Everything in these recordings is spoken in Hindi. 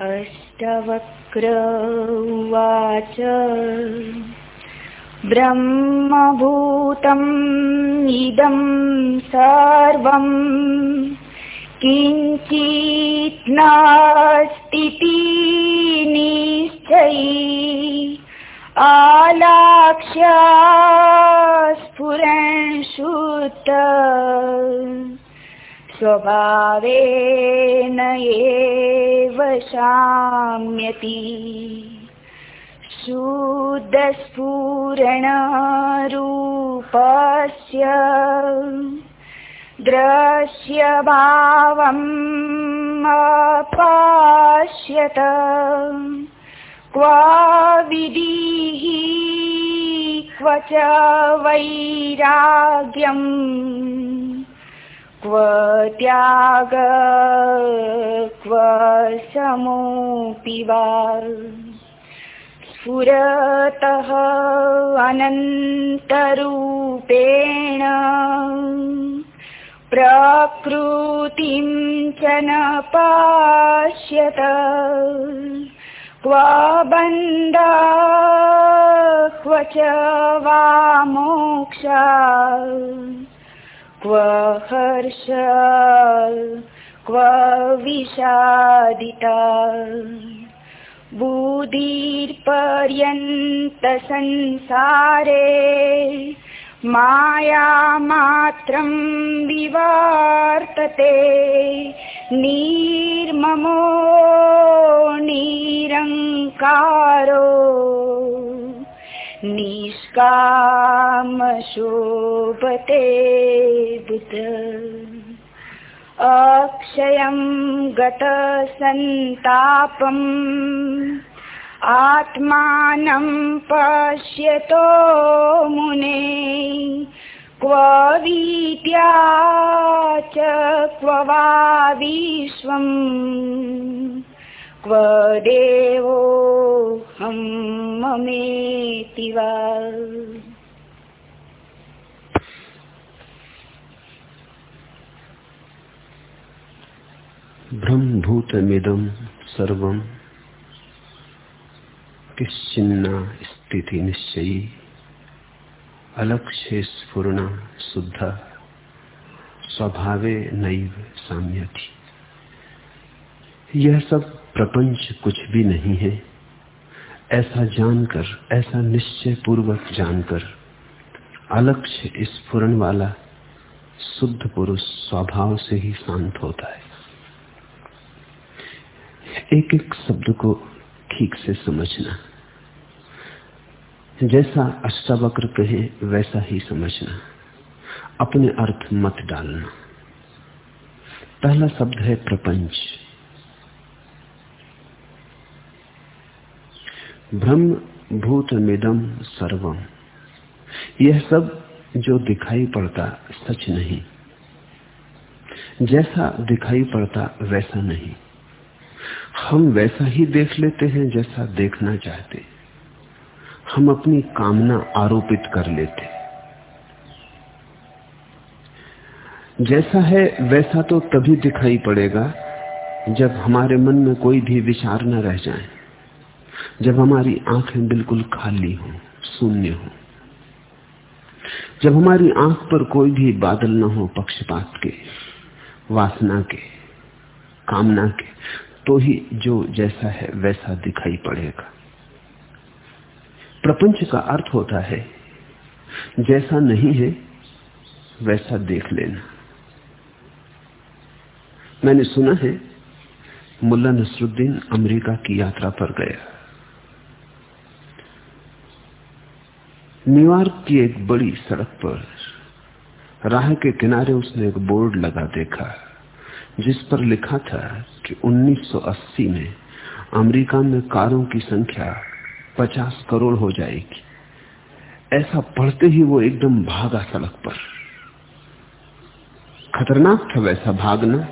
अष्टवक्र उवाच ब्रह्मभूतम् इदं सर्वम् किञ्चित् नास्तिति निश्चयी। आलाक्ष्य स्फुरन् स्वभावेन एव शाम्यति। शुद्धस्फुरणरूपस्य द्रश्यभावम् अपाश्यत। क्व विधिः क्व च वैराग्यम् क्व त्याग क्व समोऽपि वा। स्फुरतः अनन्तरूपेण प्रकृतिं च न पश्यत। क्व बन्ध क्व च वा मोक्ष क्व हर्ष क्व विषादिता। बुधिर्पर्यन्तसंसारे मायामात्रं विवर्तते। निर्ममो निरङ्कारो। निष्कामशोभते बुध अक्षयं गतसन्तापम् आत्मानं पश्यतो मुने। क्व वीत्या च क्व वा क्व देवोऽहं ममेति वा। ब्रह्मभूतमिदं सर्वं किश्चिन्ना स्थिति निश्चयी अलक्ष्य स्फुरण शुद्ध, स्वभावे नैव साम्यति यह सब प्रपंच कुछ भी नहीं है। ऐसा जानकर, ऐसा निश्चय पूर्वक जानकर अलक्ष्य स्फुरन वाला शुद्ध पुरुष स्वभाव से ही शांत होता है। एक एक शब्द को ठीक से समझना। जैसा अष्टावक्र कहे, वैसा ही समझना। अपने अर्थ मत डालना। पहला शब्द है प्रपंच। ब्रह्म भूत मिदम सर्वम। यह सब जो दिखाई पड़ता सच नहीं। जैसा दिखाई पड़ता वैसा नहीं। हम वैसा ही देख लेते हैं जैसा देखना चाहते। हम अपनी कामना आरोपित कर लेते। जैसा है वैसा तो तभी दिखाई पड़ेगा जब हमारे मन में कोई भी विचार न रह जाए। जब हमारी आँखें बिल्कुल खाली हो, शून्य हो, जब हमारी आँख पर कोई भी बादल न हो पक्षपात के, वासना के, कामना के तो ही जो जैसा है वैसा दिखाई पड़ेगा। प्रपंच का अर्थ होता है, जैसा नहीं है, वैसा देख लेना। मैंने सुना है, मुल्ला नसरुद्दीन अमेरिका की यात्रा पर गया। न्यूयॉर्क की एक बड़ी सड़क पर राह के किनारे उसने एक बोर्ड लगा देखा, जिस पर लिखा था कि 1980 में अमेरिका में कारों की संख्या 50 करोड़ हो जाएगी। ऐसा पढ़ते ही वो एकदम भागा सड़क पर। खतरनाक था वैसा भागना।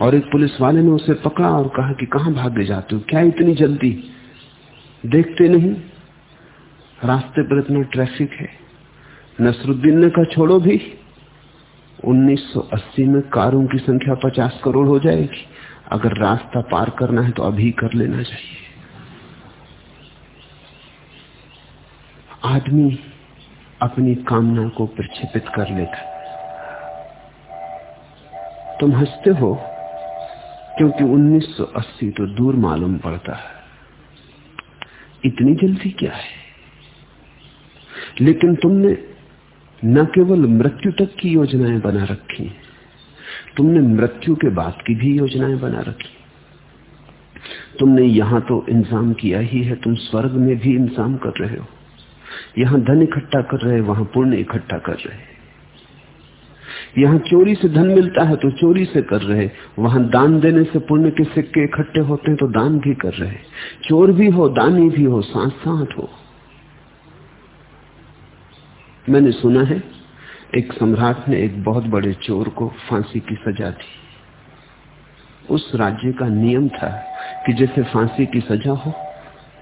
और एक पुलिस वाले ने उसे पकड़ा और कहा कि कहाँ भागे जाते हो? क्या इतनी जल्दी? देखते नहीं? रास्ते पर इतना ट्रैफ़िक है। नसरुद्दीन ने कहा, छोड़ो भी। 1980 में कारों की संख्या 50 करोड़ हो जाएगी। अगर रास्ता पार करना है तो अभी कर लेना चाहिए। आदमी अपनी कामना को प्रक्षेपित कर लेता तुम हँसते हो, क्योंकि 1980 तो दूर मालूम पड़ता है। इतनी जल्दी क्या है? लेकिन तुमने न केवल मृत्यु तक की योजनाएँ बना रखी, तुमने मृत्यु के बाद की भी योजनाएँ बना रखी। तुमने यहाँ तो इंतज़ाम किया ही है, तुम स्वर्ग में भी इंतज़ाम कर रहे हो। यहाँ धन इकट्ठा कर रहे, वहाँ पुण्य इकट्ठा कर रहे। यहाँ चोरी से धन मिलता है तो चोरी से कर रहे, वहाँ दान देने से पुण्य के सिक्के इकट्ठे होते हैं तो दान भी कर रहे। चोर भी हो, दानी भी हो साथ हो। मैंने सुना है, एक सम्राट ने एक बहुत बड़े चोर को फांसी की सजा दी। उस राज्य का नियम था कि जैसे फांसी की सजा हो,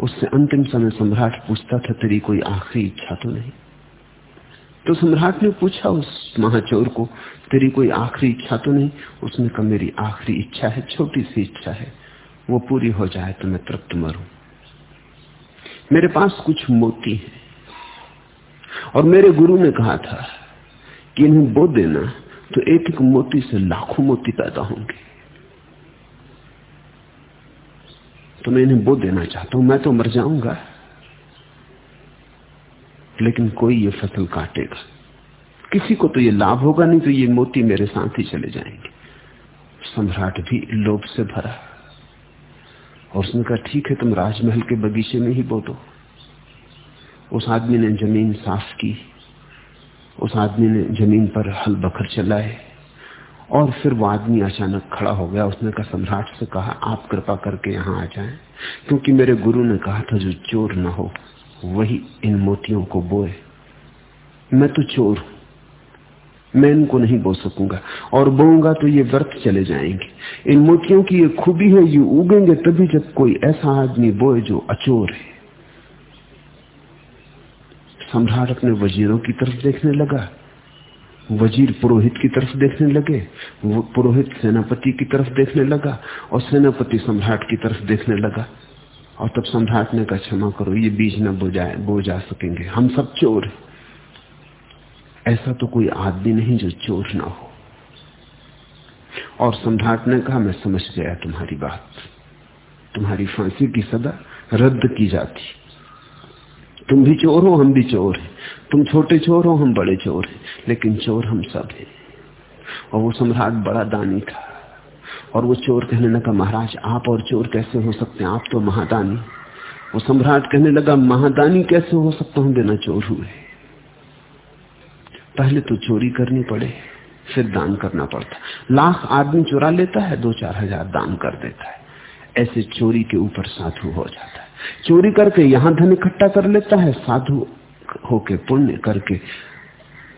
उससे अंतिम समय सम्राट पूछता था, तेरी कोई आखिरी इच्छा तो नहीं? तो सम्राट ने पूछा उस महाचोर को, तेरी कोई आखिरी इच्छा तो नहीं? उसने कहा, मेरी आखिरी इच्छा है, छोटी सी इच्छा है, वो पूरी हो जाए तो मैं तृप्त मरू। मेरे पास कुछ मोती है। और मेरे गुरु ने कहा था कि इन्हें बो देना तो एक एक मोती से लाखों मोती पैदा होंगे। तो मैं इन्हें बो देना चाहता हूँ, मैं तो मर जाऊँगा। लेकिन कोई ये फ़सल काटेगा। किसी को तो ये लाभ होगा, नहीं तो ये मोती मेरे साथ ही चले जाएँगे। सम्राट भी लोभ से भरा। और उसने कहा, ठीक है, तुम राजमहल के बगीचे में ही बो दो। उस आदमी ने ज़मीन साफ़ की। उस आदमी ने ज़मीन पर हल बखर चलाए और फिर वो आदमी अचानक खड़ा हो गया। उसने कहा, सम्राट से कहा, आप कृपा करके यहाँ आ जाएँ, क्योंकि मेरे गुरु ने कहा था, जो चोर न हो, वही इन मोतियों को बोए। मैं तो चोर हूँ। मैं इनको नहीं बो सकूँगा। और बोऊँगा तो ये व्रत चले जाएँगे। इन मोतियों की ये खूबी है, ये उगेंगे तभी जब कोई ऐसा आदमी बोए जो अचोर है। सम्राट अपने वजीरों की तरफ़ देखने लगा। वज़ीर पुरोहित की तरफ़ देखने लगे, वो पुरोहित सेनापति की तरफ़ देखने लगा और सेनापति सम्राट की तरफ़ देखने लगा। और तब सम्राट ने कहा, क्षमा करो, ये बीज न बो जाए बो जा सकेंगे, हम सब चोर ऐसा तो कोई आदमी नहीं जो चोर ना हो। और सम्राट ने कहा, मैं समझ गया तुम्हारी बात। तुम्हारी फांसी की सदा रद्द की जाती। तुम भी चोर हो, हम भी चोर हैं। तुम छोटे चोर हो, हम बड़े चोर हैं। लेकिन चोर हम सब हैं। और वो सम्राट बड़ा दानी था। और वो चोर कहने लगा, महाराज, आप और चोर कैसे हो सकते हैं? आप तो महादानी वो सम्राट कहने लगा, महादानी कैसे हो सकता हूँ बिना चोर हुए? पहले तो चोरी करनी पड़े, फिर दान करना पड़ता। लाख आदमी चुरा लेता है, दो चार हज़ार दान कर देता है। ऐसे चोरी के ऊपर साधु हो जाता है। चोरी करके यहाँ धन इकट्ठा कर लेता है, साधु होके, पुण्य करके,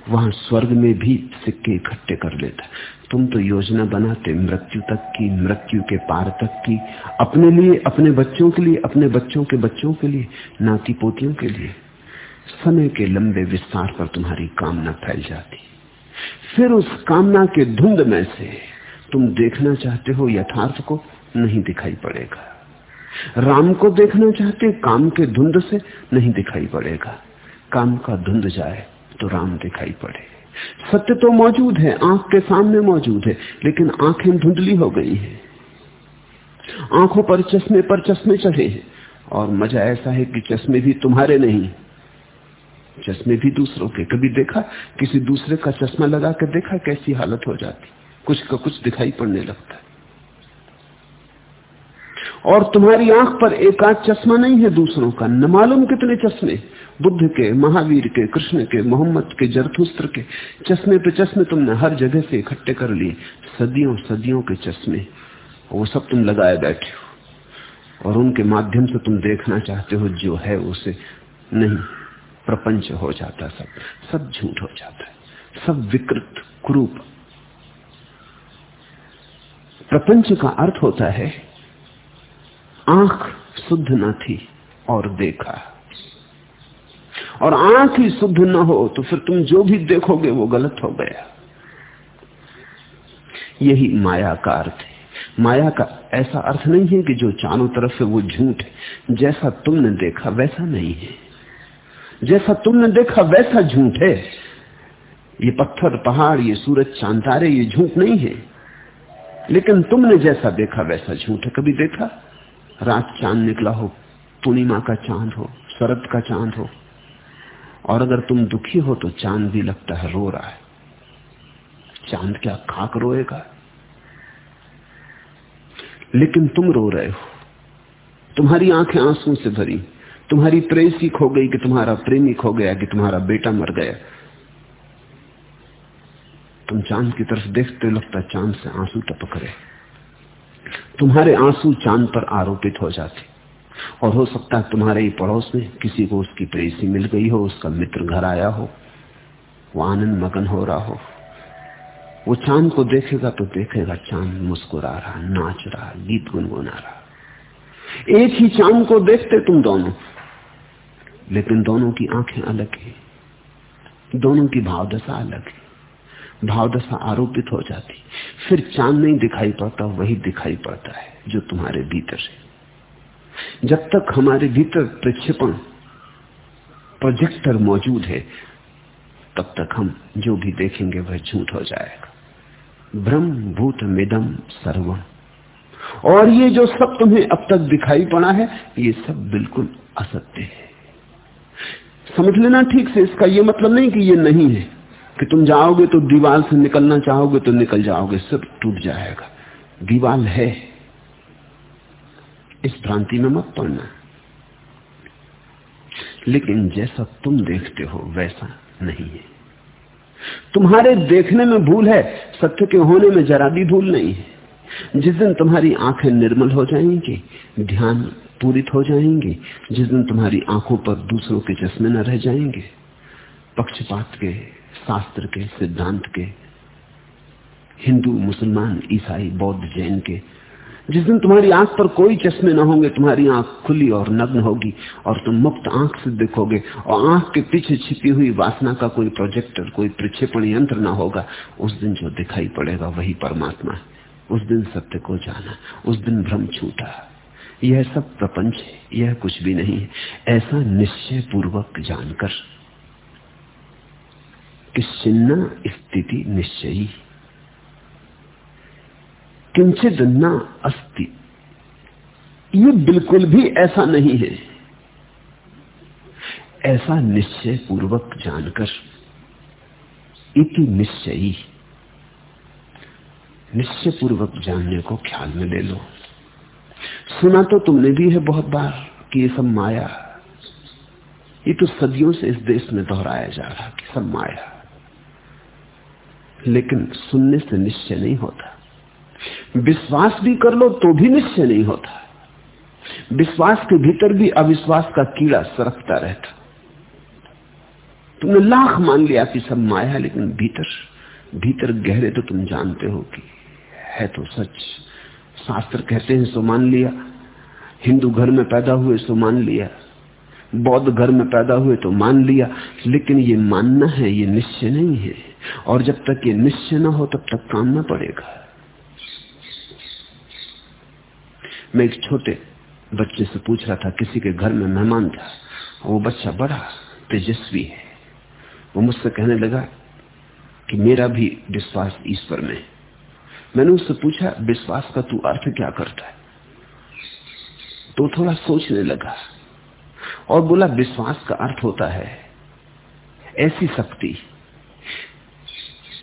वहाँ स्वर्ग में भी सिक्के इकट्ठे कर लेता तुम तो योजना बनाते, मृत्यु तक की, मृत्यु के पार तक की, अपने लिए, अपने बच्चों के लिए, अपने बच्चों के बच्चों के लिए, नाती पोतियों के लिए। समय के लंबे विस्तार पर तुम्हारी कामना फैल जाती। फिर उस कामना के धुंध में से तुम देखना चाहते हो, यथार्थ को नहीं दिखाई पड़ेगा। राम को देखना चाहते, काम के धुंध से नहीं दिखाई पड़ेगा। काम का धुंध जाए तो राम दिखाई पड़े। सत्य तो मौजूद है, आँख के सामने मौजूद है, लेकिन आँखें धुंधली हो गई हैं। आँखों पर चश्मे पर चश्मे चढ़े हैं, और मज़ा ऐसा है कि चश्मे भी तुम्हारे नहीं। चश्मे भी दूसरों के। कभी देखा? किसी दूसरे का चश्मा लगा कर देखा, कैसी हालत हो जाती। कुछ का कुछ दिखाई पड़ने लगता। और तुम्हारी आँख पर एक आध चश्मा नहीं है दूसरों का। न मालूम कितने चश्मे। बुद्ध के, महावीर के, कृष्ण के, मोहम्मद के, जरथुस्त्र के। चश्मे पे चश्मे तुमने हर जगह से इकट्ठे कर लिए। सदियों सदियों के चश्मे। वो सब तुम लगाए बैठे हो। और उनके माध्यम से तुम देखना चाहते हो, जो है उसे नहीं। प्रपंच हो जाता सब। सब झूठ हो जाता है। सब विकृत, क्रूप। प्रपंच का अर्थ होता है आँख शुद्ध न थी और देखा। और आँख ही शुद्ध न हो तो फिर तुम जो भी देखोगे वो गलत हो गया। यही माया का अर्थ है माया का ऐसा अर्थ नहीं है कि जो चारों तरफ़ से वो झूठ है। जैसा तुमने देखा वैसा नहीं है। जैसा तुमने देखा वैसा झूठ है। ये पत्थर, पहाड़, ये सूरज चांतारे ये झूठ नहीं है। लेकिन तुमने जैसा देखा वैसा झूठ है। कभी देखा? रात चाँद निकला हो, पूर्णिमा का चाँद हो, शरद का चाँद हो, और अगर तुम दुखी हो तो चाँद भी लगता है, रो रहा है। चाँद क्या खाक रोएगा? लेकिन तुम रो रहे हो। तुम्हारी आँखें आँसू से भरी, तुम्हारी प्रेसी खो गई कि तुम्हारा प्रेमी खो गया, कि तुम्हारा बेटा मर गया। तुम चाँद की तरफ़ देखते लगता चाँद से आँसू टपक रहे तुम्हारे आँसू चाँद पर आरोपित हो जाते। और हो सकता है तुम्हारे ही पड़ोस में किसी को उसकी प्रेसी मिल गई हो, उसका मित्र घर आया हो, वो आनंद मगन हो रहा हो। वो चाँद को देखेगा तो देखेगा, चाँद मुस्कुरा रहा, नाच रहा, गीत गुनगुना रहा। एक ही चाँद को देखते तुम दोनों। लेकिन दोनों की आँखें अलग है। दोनों की भावदशा अलग है। भावदशा आरोपित हो जाती। फिर चाँद नहीं दिखाई पड़ता, वही दिखाई पड़ता है, जो तुम्हारे भीतर है। जब तक हमारे भीतर प्रक्षेपण प्रोजेक्टर मौजूद है, तब तक हम जो भी देखेंगे, वह झूठ हो जाएगा। ब्रह्म भूत मिदम सर्वम। और ये जो सब तुम्हें अब तक दिखाई पड़ा है, ये सब बिल्कुल असत्य है। समझ लेना ठीक से, इसका ये मतलब नहीं कि ये नहीं है। कि तुम जाओगे तो दीवार से निकलना चाहोगे तो निकल जाओगे, सब टूट जाएगा। दीवार है। इस भ्रांति में मत पड़ना। लेकिन जैसा तुम देखते हो, वैसा नहीं है। तुम्हारे देखने में भूल है, सत्य के होने में जरा भी भूल नहीं है। जिस दिन तुम्हारी आँखें निर्मल हो जाएँगी, ध्यान पूरित हो जाएँगे, जिस दिन तुम्हारी आँखों पर दूसरों के चश्मे न रह जाएँगे, पक्षपात के शास्त्र के, सिद्धांत के, हिंदू, मुसलमान, ईसाई, बौद्ध, जैन के, जिस दिन तुम्हारी आँख पर कोई चश्मे न होंगे, तुम्हारी आँख खुली और नग्न होगी और तुम मुक्त आँख से देखोगे और आँख के पीछे छिपी हुई वासना का कोई प्रोजेक्टर कोई प्रक्षेपण यंत्र ना होगा, उस दिन जो दिखाई पड़ेगा वही परमात्मा है। उस दिन सत्य को जाना, उस दिन भ्रम छूटा। यह सब प्रपंच है, यह कुछ भी नहीं है। ऐसा निश्चय पूर्वक जानकर कि छिन्न स्थिति निश्चयी। किंचित न अस्ति। ये बिल्कुल भी ऐसा नहीं है। ऐसा निश्चय पूर्वक जानकर इति निश्चयी। निश्चय पूर्वक जानने को ख्याल में ले लो। सुना तो तुमने भी है बहुत बार कि ये सब माया। ये तो सदियों से इस देश में दोहराया जा रहा कि सब माया। लेकिन सुनने से निश्चय नहीं होता। विश्वास भी कर लो तो भी निश्चय नहीं होता। विश्वास के भीतर भी अविश्वास का कीड़ा सरकता रहता। तुमने लाख मान लिया कि सब माया लेकिन भीतर भीतर गहरे तो तुम जानते हो कि है तो सच। शास्त्र कहते हैं, सो मान लिया। हिंदू घर में पैदा हुए, सो मान लिया। बौद्ध घर में पैदा हुए तो मान लिया। लेकिन ये मानना है, ये निश्चय नहीं है। और जब तक ये निश्चय ना हो तब तक काम ना पड़ेगा। मैं एक छोटे बच्चे से पूछ रहा था, किसी के घर में मेहमान था, वो बच्चा बड़ा तेजस्वी है। वो मुझसे कहने लगा कि मेरा भी विश्वास ईश्वर में मैंने उससे पूछा, विश्वास का तू अर्थ क्या करता है? तो थोड़ा सोचने लगा और बोला, विश्वास का अर्थ होता है ऐसी शक्ति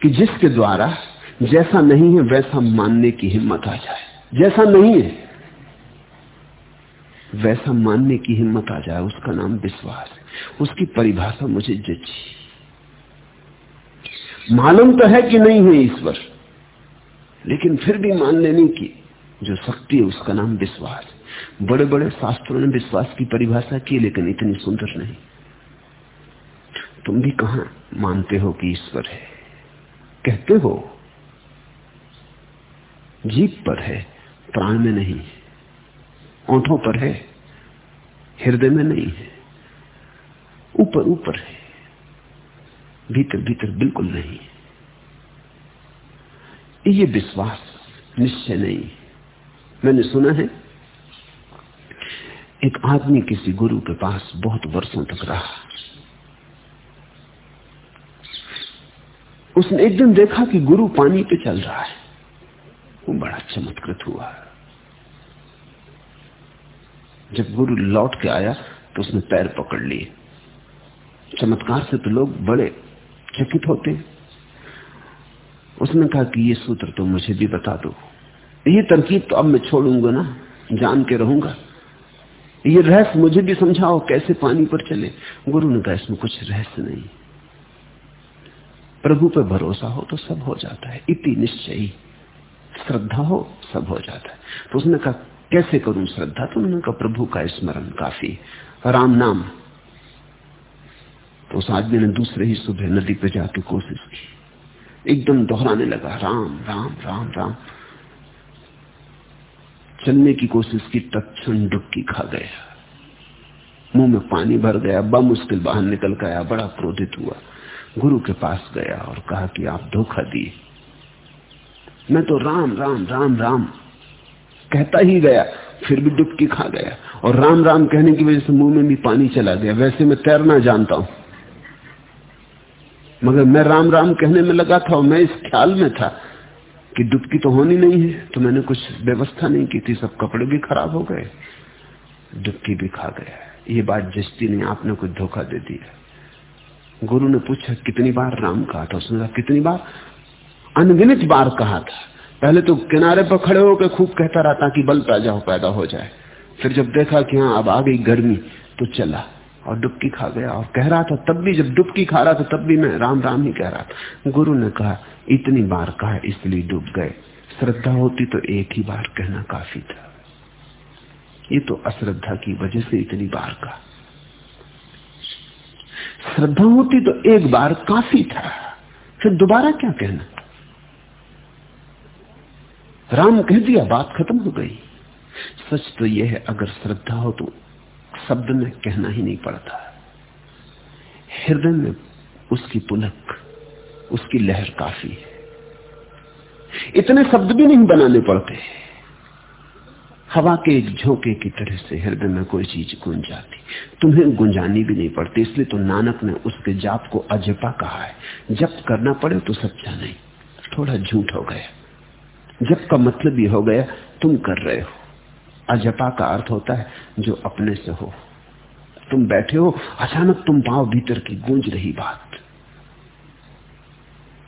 कि जिसके द्वारा जैसा नहीं है, वैसा मानने की हिम्मत आ जाए। जैसा नहीं है, वैसा मानने की हिम्मत आ जाए, उसका नाम विश्वास है। उसकी परिभाषा मुझे जची। मालूम तो है कि नहीं है ईश्वर, लेकिन फिर भी मान लेने की जो शक्ति है, उसका नाम विश्वास बड़े बड़े शास्त्रों ने विश्वास की परिभाषा की, लेकिन इतनी सुंदर नहीं। तुम भी कहा मानते हो कि ईश्वर है? कहते हो? जीप पर है, प्राण में नहीं है ओंठों पर है, हृदय में नहीं है, ऊपर ऊपर है, भीतर भीतर बिल्कुल नहीं है। ये विश्वास निश्चय नहीं मैंने सुना है, एक आदमी किसी गुरु के पास बहुत वर्षों तक रहा। उसने एक दिन देखा कि गुरु पानी पे चल रहा है। वो बड़ा चमत्कृत हुआ। जब गुरु लौट के आया तो उसने पैर पकड़ लिए। चमत्कार से तो लोग बड़े चकित होते हैं। उसने कहा कि ये सूत्र तो मुझे भी बता दो। ये तरकीब तो अब मैं छोड़ूँगा ना, जान के रहूँगा। ये रहस्य मुझे भी समझाओ कैसे पानी पर चले। गुरु ने कहा, इसमें कुछ रहस्य नहीं। प्रभु पे भरोसा हो तो सब हो जाता है। इति निश्चय। श्रद्धा हो, सब हो जाता है। तो उसने कहा, कैसे करूँ श्रद्धा? तो उन्होंने कहा, प्रभु का स्मरण काफ़ी राम नाम। तो उस आदमी ने दूसरे ही सुबह नदी पे जाके कोशिश की। एकदम दोहराने लगा, राम राम राम राम। चलने की कोशिश की तत्ण डुबकी खा गया। मुँह में पानी भर गया मुश्किल बाहर निकल गया बड़ा क्रोधित हुआ। गुरु के पास गया और कहा कि आप धोखा दिए। मैं तो राम राम राम राम कहता ही गया, फिर भी डुबकी खा गया और राम राम कहने की वजह से मुँह में भी पानी चला गया। वैसे मैं तैरना जानता हूँ। मगर मैं राम राम कहने में लगा था और मैं इस ख्याल में था कि डुबकी तो होनी नहीं है तो मैंने कुछ व्यवस्था नहीं की थी, सब कपड़े भी खराब हो गए, डुबकी भी खा गया। ये बात जस्ती नहीं आपने कुछ धोखा दे दिया। गुरु ने पूछा, कितनी बार राम कहा था? उसने कहा, कितनी बार? अनगिनित बार कहा था। पहले तो किनारे पर खड़े होकर खूब कहता रहा ताकि बल पैदा हो पैदा हो जाए। फिर जब देखा कि हाँ अब आ गई गर्मी तो चला और डुबकी खा गया। और कह रहा था, तब भी जब डुबकी खा रहा था, तब भी मैं राम राम ही कह रहा था। गुरु ने कहा, इतनी बार कहा, इसलिए डूब गए। श्रद्धा होती तो एक ही बार कहना काफ़ी था। ये तो अश्रद्धा की वजह से इतनी बार कहा। श्रद्धा होती तो एक बार काफ़ी था। फिर दोबारा क्या कहना? राम कह दिया, बात खत्म हो गई। सच तो यह है, अगर श्रद्धा हो तो शब्द में कहना ही नहीं पड़ता। हृदय में उसकी पुलक, उसकी लहर काफ़ी है। इतने शब्द भी नहीं बनाने पड़ते। हवा के एक झोंके की तरह से हृदय में कोई चीज़ गुंज जाती। तुम्हें गुंजानी भी नहीं पड़ती, इसलिए तो नानक ने उसके जाप को अजपा कहा है। जब करना पड़े तो सच्चा नहीं थोड़ा झूठ हो गया। जब का मतलब भी हो गया, तुम कर रहे हो। अजपा का अर्थ होता है, जो अपने से हो। तुम बैठे हो, अचानक तुम पाओ भीतर की गूंज रही बात।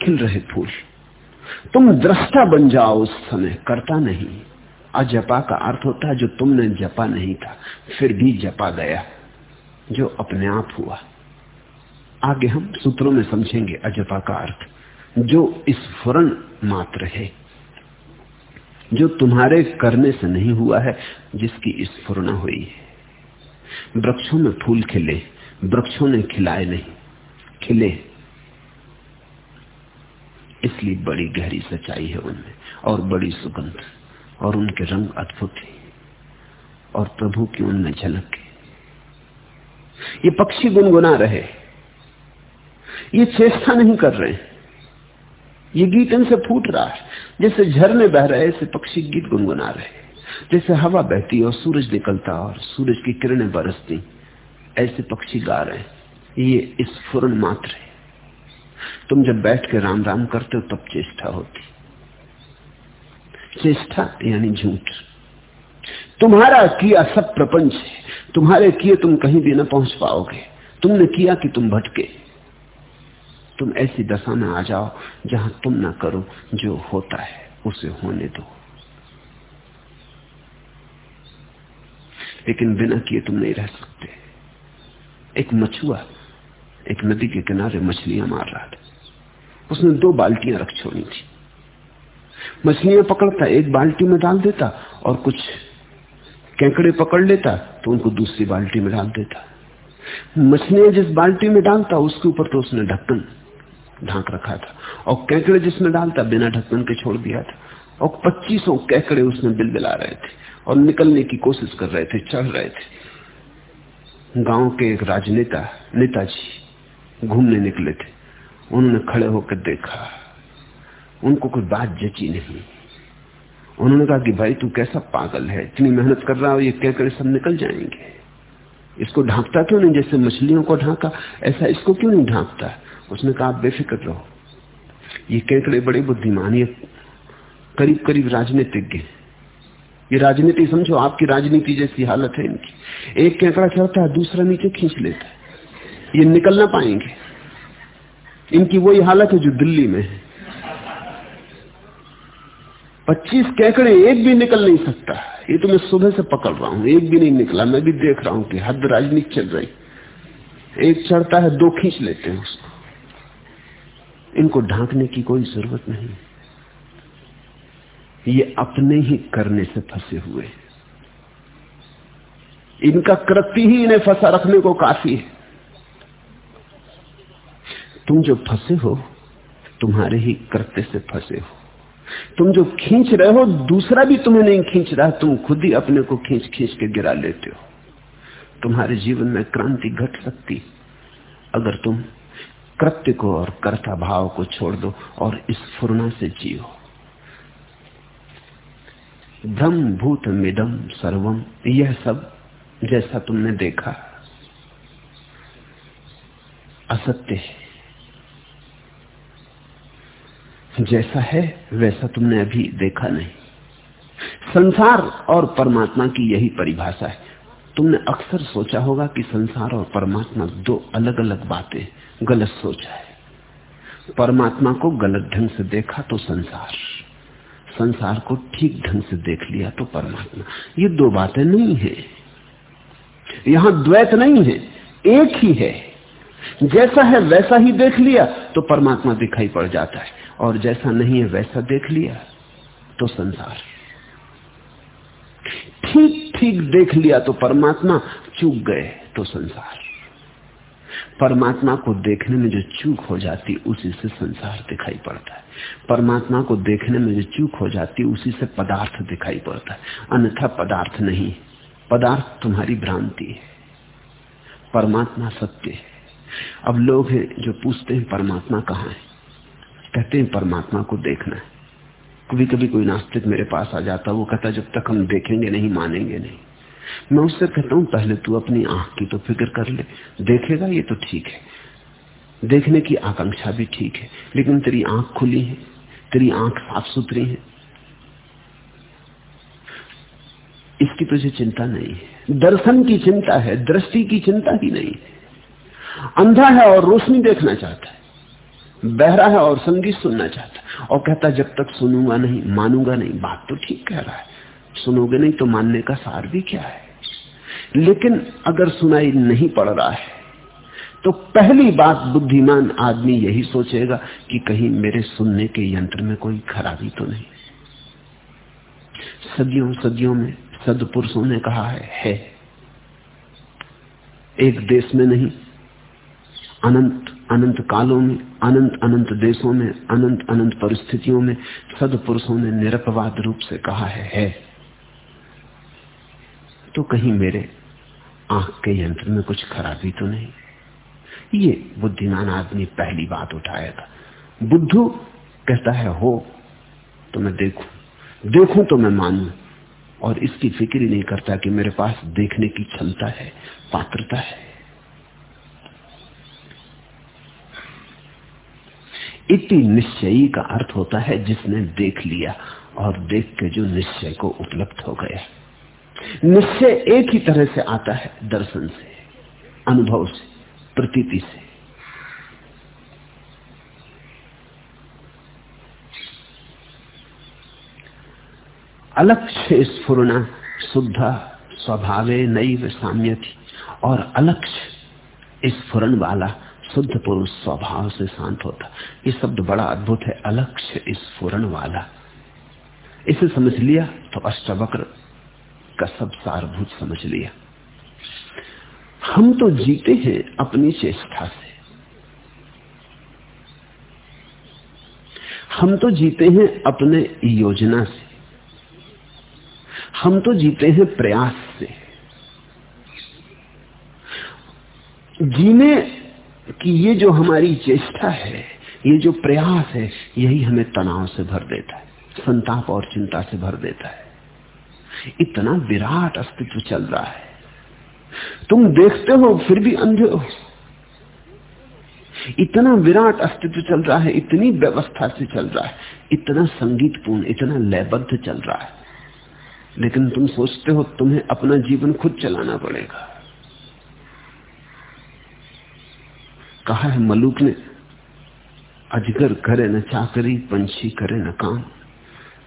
खिल रहे फूल। तुम दृष्टा बन जाओ उस समय, करता नहीं। अजपा का अर्थ होता है जो तुमने जपा नहीं था, फिर भी जपा गया, जो अपने आप हुआ। आगे हम सूत्रों में समझेंगे अजपा का अर्थ, जो इस फुरन मात्र है, जो तुम्हारे करने से नहीं हुआ है, जिसकी स्फुरना हुई है। वृक्षों में फूल खिले, वृक्षों ने खिलाए नहीं, खिले। इसलिए बड़ी गहरी सच्चाई है उनमें, और बड़ी सुगंध। और उनके रंग अद्भुत है और प्रभु की उनमें झलक है। ये पक्षी गुनगुना रहे। ये चेष्टा नहीं कर रहे। ये गीत इनसे फूट रहा है। जैसे झरने बह रहे, ऐसे पक्षी गीत गुनगुना रहे। जैसे हवा बहती और सूरज निकलता और सूरज की किरणें बरसती, ऐसे पक्षी गा रहे ये इस फुरन मात्र है। तुम जब बैठ के राम राम करते हो, तब चेष्टा होती। चेष्टा यानी झूठ। तुम्हारा किया सब प्रपंच है। तुम्हारे किए तुम कहीं भी ना पहुँच पाओगे। तुमने किया कि तुम भटके। तुम ऐसी दशा में आ जाओ जहाँ तुम ना करो, जो होता है, उसे होने दो। लेकिन बिना किए तुम नहीं रह सकते। एक मछुआ, एक नदी के किनारे मछलियाँ मार रहा था। उसने दो बाल्टियाँ रख छोड़ी थी। मछलियाँ पकड़ता, एक बाल्टी में डाल देता और कुछ केकड़े पकड़ लेता तो उनको दूसरी बाल्टी में डाल देता। मछलियाँ जिस बाल्टी में डालता, उसके ऊपर तो उसने ढक्कन ढांक रखा था और कैकड़े जिसमें डालता, बिना ढक्कन के छोड़ दिया था। और पच्चीसों कैकड़े उसमें बिल बिला रहे थे और निकलने की कोशिश कर रहे थे, चढ़ रहे थे। गाँव के एक राजनेता, नेताजी घूमने निकले थे। उन्होंने खड़े होकर देखा उनको कोई बात जची नहीं। उन्होंने कहा कि भाई तू कैसा पागल है? इतनी मेहनत कर रहा हो, ये केकड़े सब निकल जाएँगे। इसको ढांकता क्यों नहीं? जैसे मछलियों को ढांका, ऐसा इसको क्यों नहीं ढांकता? उसने कहा, आप बेफिक्र रहो। ये केकड़े बड़े बुद्धिमान, ये करीब करीब राजनीतिज्ञ ये राजनीति समझो, आपकी राजनीति जैसी हालत है इनकी। एक केकड़ा चढ़ता है, दूसरा नीचे खींच लेता है। ये निकल ना पाएँगे। इनकी वही हालत है जो दिल्ली में है। पच्चीस केकड़े एक भी निकल नहीं सकता। ये तो मैं सुबह से पकड़ रहा हूँ, एक भी नहीं निकला। मैं भी देख रहा हूँ कि हद राजनीति चल रही। एक चढ़ता है, दो खींच लेते हैं उसको। इनको ढांकने की कोई ज़रूरत नहीं। ये अपने ही करने से फंसे हुए इनका कृत्य ही इन्हें फंसा रखने को काफ़ी है। तुम जो फंसे हो, तुम्हारे ही कृत्य से फंसे हो। तुम जो खींच रहे हो, दूसरा भी तुम्हें नहीं खींच रहा, तुम खुद ही अपने को खींच खींच के गिरा लेते हो। तुम्हारे जीवन में क्रांति घट सकती। अगर तुम कृत्य को और कर्ता भाव को छोड़ दो और इस फुरना से जियो। ब्रह्म भूत मिदम सर्वम, यह सब जैसा तुमने देखा, असत्य है। जैसा है, वैसा तुमने अभी देखा नहीं। संसार और परमात्मा की यही परिभाषा है। तुमने अक्सर सोचा होगा कि संसार और परमात्मा दो अलग अलग बातें, गलत सोचा है। परमात्मा को गलत ढंग से देखा तो संसार संसार को ठीक ढंग से देख लिया तो परमात्मा। ये दो बातें नहीं है। यहाँ द्वैत नहीं है, एक ही है। जैसा है, वैसा ही देख लिया तो परमात्मा दिखाई पड़ जाता है। और जैसा नहीं है वैसा देख लिया तो संसार। ठीक ठीक देख लिया तो परमात्मा चूक गए तो संसार। परमात्मा को देखने में जो चूक हो जाती, उसी से संसार दिखाई पड़ता है। परमात्मा को देखने में जो चूक हो जाती, उसी से पदार्थ दिखाई पड़ता है। अन्यथा पदार्थ नहीं, पदार्थ तुम्हारी भ्रांति है। परमात्मा सत्य है। अब लोग हैं जो पूछते हैं, परमात्मा कहाँ है? कहते हैं, परमात्मा को देखना है। कभी कभी कोई नास्तिक मेरे पास आ जाता, वो कहता, जब तक हम देखेंगे नहीं, मानेंगे नहीं। मैं उससे कहता हूँ, पहले तू अपनी आँख की तो फ़िक्र कर ले। देखेगा, ये तो ठीक है। देखने की आकांक्षा भी ठीक है, लेकिन तेरी आँख खुली है, तेरी आँख साफ़ सुथरी है। इसकी तुझे चिंता नहीं है। दर्शन की चिंता है, दृष्टि की चिंता ही नहीं है। अंधा है और रोशनी देखना चाहता है। बहरा है और संगीत सुनना चाहता और कहता जब तक सुनूँगा नहीं मानूँगा नहीं बात तो ठीक कह रहा है। सुनोगे नहीं तो मानने का सार भी क्या है? लेकिन अगर सुनाई नहीं पड़ रहा है तो पहली बात बुद्धिमान आदमी यही सोचेगा कि कहीं मेरे सुनने के यंत्र में कोई खराबी तो नहीं। सदियों सदियों में सदपुरुषों ने कहा है, है। एक देश में नहीं अनंत अनंत कालों में अनंत अनंत देशों में अनंत अनंत परिस्थितियों में सदपुरुषों ने निरपवाद रूप से कहा है, है। तो कहीं मेरे आँख के यंत्र में कुछ खराबी तो नहीं? ये बुद्धिमान आदमी पहली बात उठाएगा बुद्धू कहता है हो तो मैं देखूँ। देखूँ तो मैं मानू। और इसकी फ़िक्र ही नहीं करता कि मेरे पास देखने की क्षमता है पात्रता है। इति निश्चयी का अर्थ होता है जिसने देख लिया और देख के जो निश्चय को उपलब्ध हो गया। निश्चय एक ही तरह से आता है दर्शन से, अनुभव से, प्रतीति से। अलक्ष्य स्फुरना शुद्धा, स्वभावे नई व साम्य थी और अलक्ष्य स्फुरन वाला शुद्ध पुरुष स्वभाव से शांत होता। ये शब्द बड़ा अद्भुत है, अलक्ष्य स्फुरन वाला। इसे समझ लिया तो अष्टवक्र का सब सारभूत समझ लिया। हम तो जीते हैं अपनी चेष्टा से। हम तो जीते हैं अपने योजना से। हम तो जीते हैं प्रयास से। जीने कि ये जो हमारी चेष्टा है, ये जो प्रयास है, यही हमें तनाव से भर देता है, संताप और चिंता से भर देता है। इतना विराट अस्तित्व चल रहा है। तुम देखते हो, फिर भी अंधे हो। इतना विराट अस्तित्व चल रहा है, इतनी व्यवस्था से चल रहा है, इतना संगीतपूर्ण, इतना लयबद्ध चल रहा है। लेकिन तुम सोचते हो, तुम्हें अपना जीवन खुद चलाना पड़ेगा। कहा है मलुक ने, अजगर करे न चाकरी, पंछी करे न काम।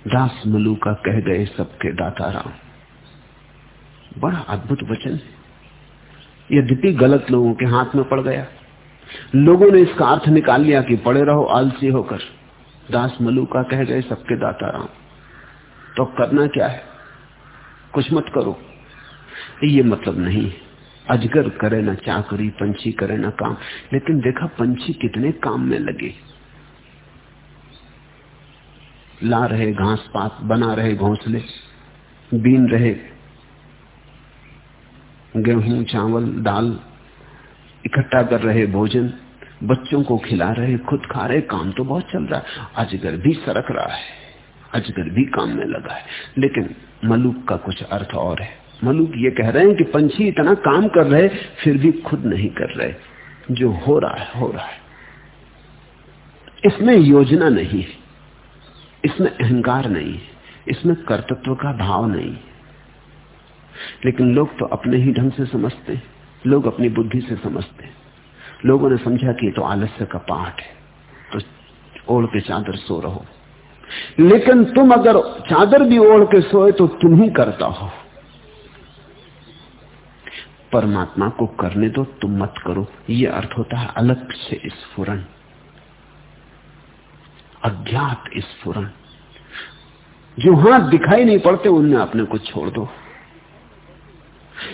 दास मलू का कह गए सबके दाता राम। बड़ा अद्भुत वचन है। यद्यपि गलत लोगों के हाथ में पड़ गया। लोगों ने इसका अर्थ निकाल लिया कि पड़े रहो, आलसी होकर। दास मलू का कह गए सबके दाता राम। तो करना क्या है? कुछ मत करो। ये मतलब नहीं है। अजगर करे ना चाकरी, पंछी करे ना काम। लेकिन देखा पंछी कितने काम में लगे। ला रहे घास पात, बना रहे घोंसले, बीन रहे गेहूँ, चावल, दाल, इकट्ठा कर रहे भोजन, बच्चों को खिला रहे, खुद खा रहे, काम तो बहुत चल रहा है। अजगर भी सरक रहा है, अजगर भी काम में लगा है। लेकिन मलुक का कुछ अर्थ और है। मलुक ये कह रहे हैं कि पंछी इतना काम कर रहे फिर भी खुद नहीं कर रहे जो हो रहा है, हो रहा है। इसमें योजना नहीं है। इसमें अहंकार नहीं है। इसमें कर्तृत्व का भाव नहीं लेकिन लोग तो अपने ही ढंग से समझते लोग अपनी बुद्धि से समझते लोगों ने समझा कि तो आलस्य का पाठ है। तो ओढ़ के चादर सो रहो। लेकिन तुम अगर चादर भी ओढ़ के सोए तो तुम ही करता हो। परमात्मा को करने दो, तुम मत करो। ये अर्थ होता है अलग से स्फुरन अज्ञात स्फुरन जो हाथ दिखाई नहीं पड़ते, उनमें अपने को छोड़ दो।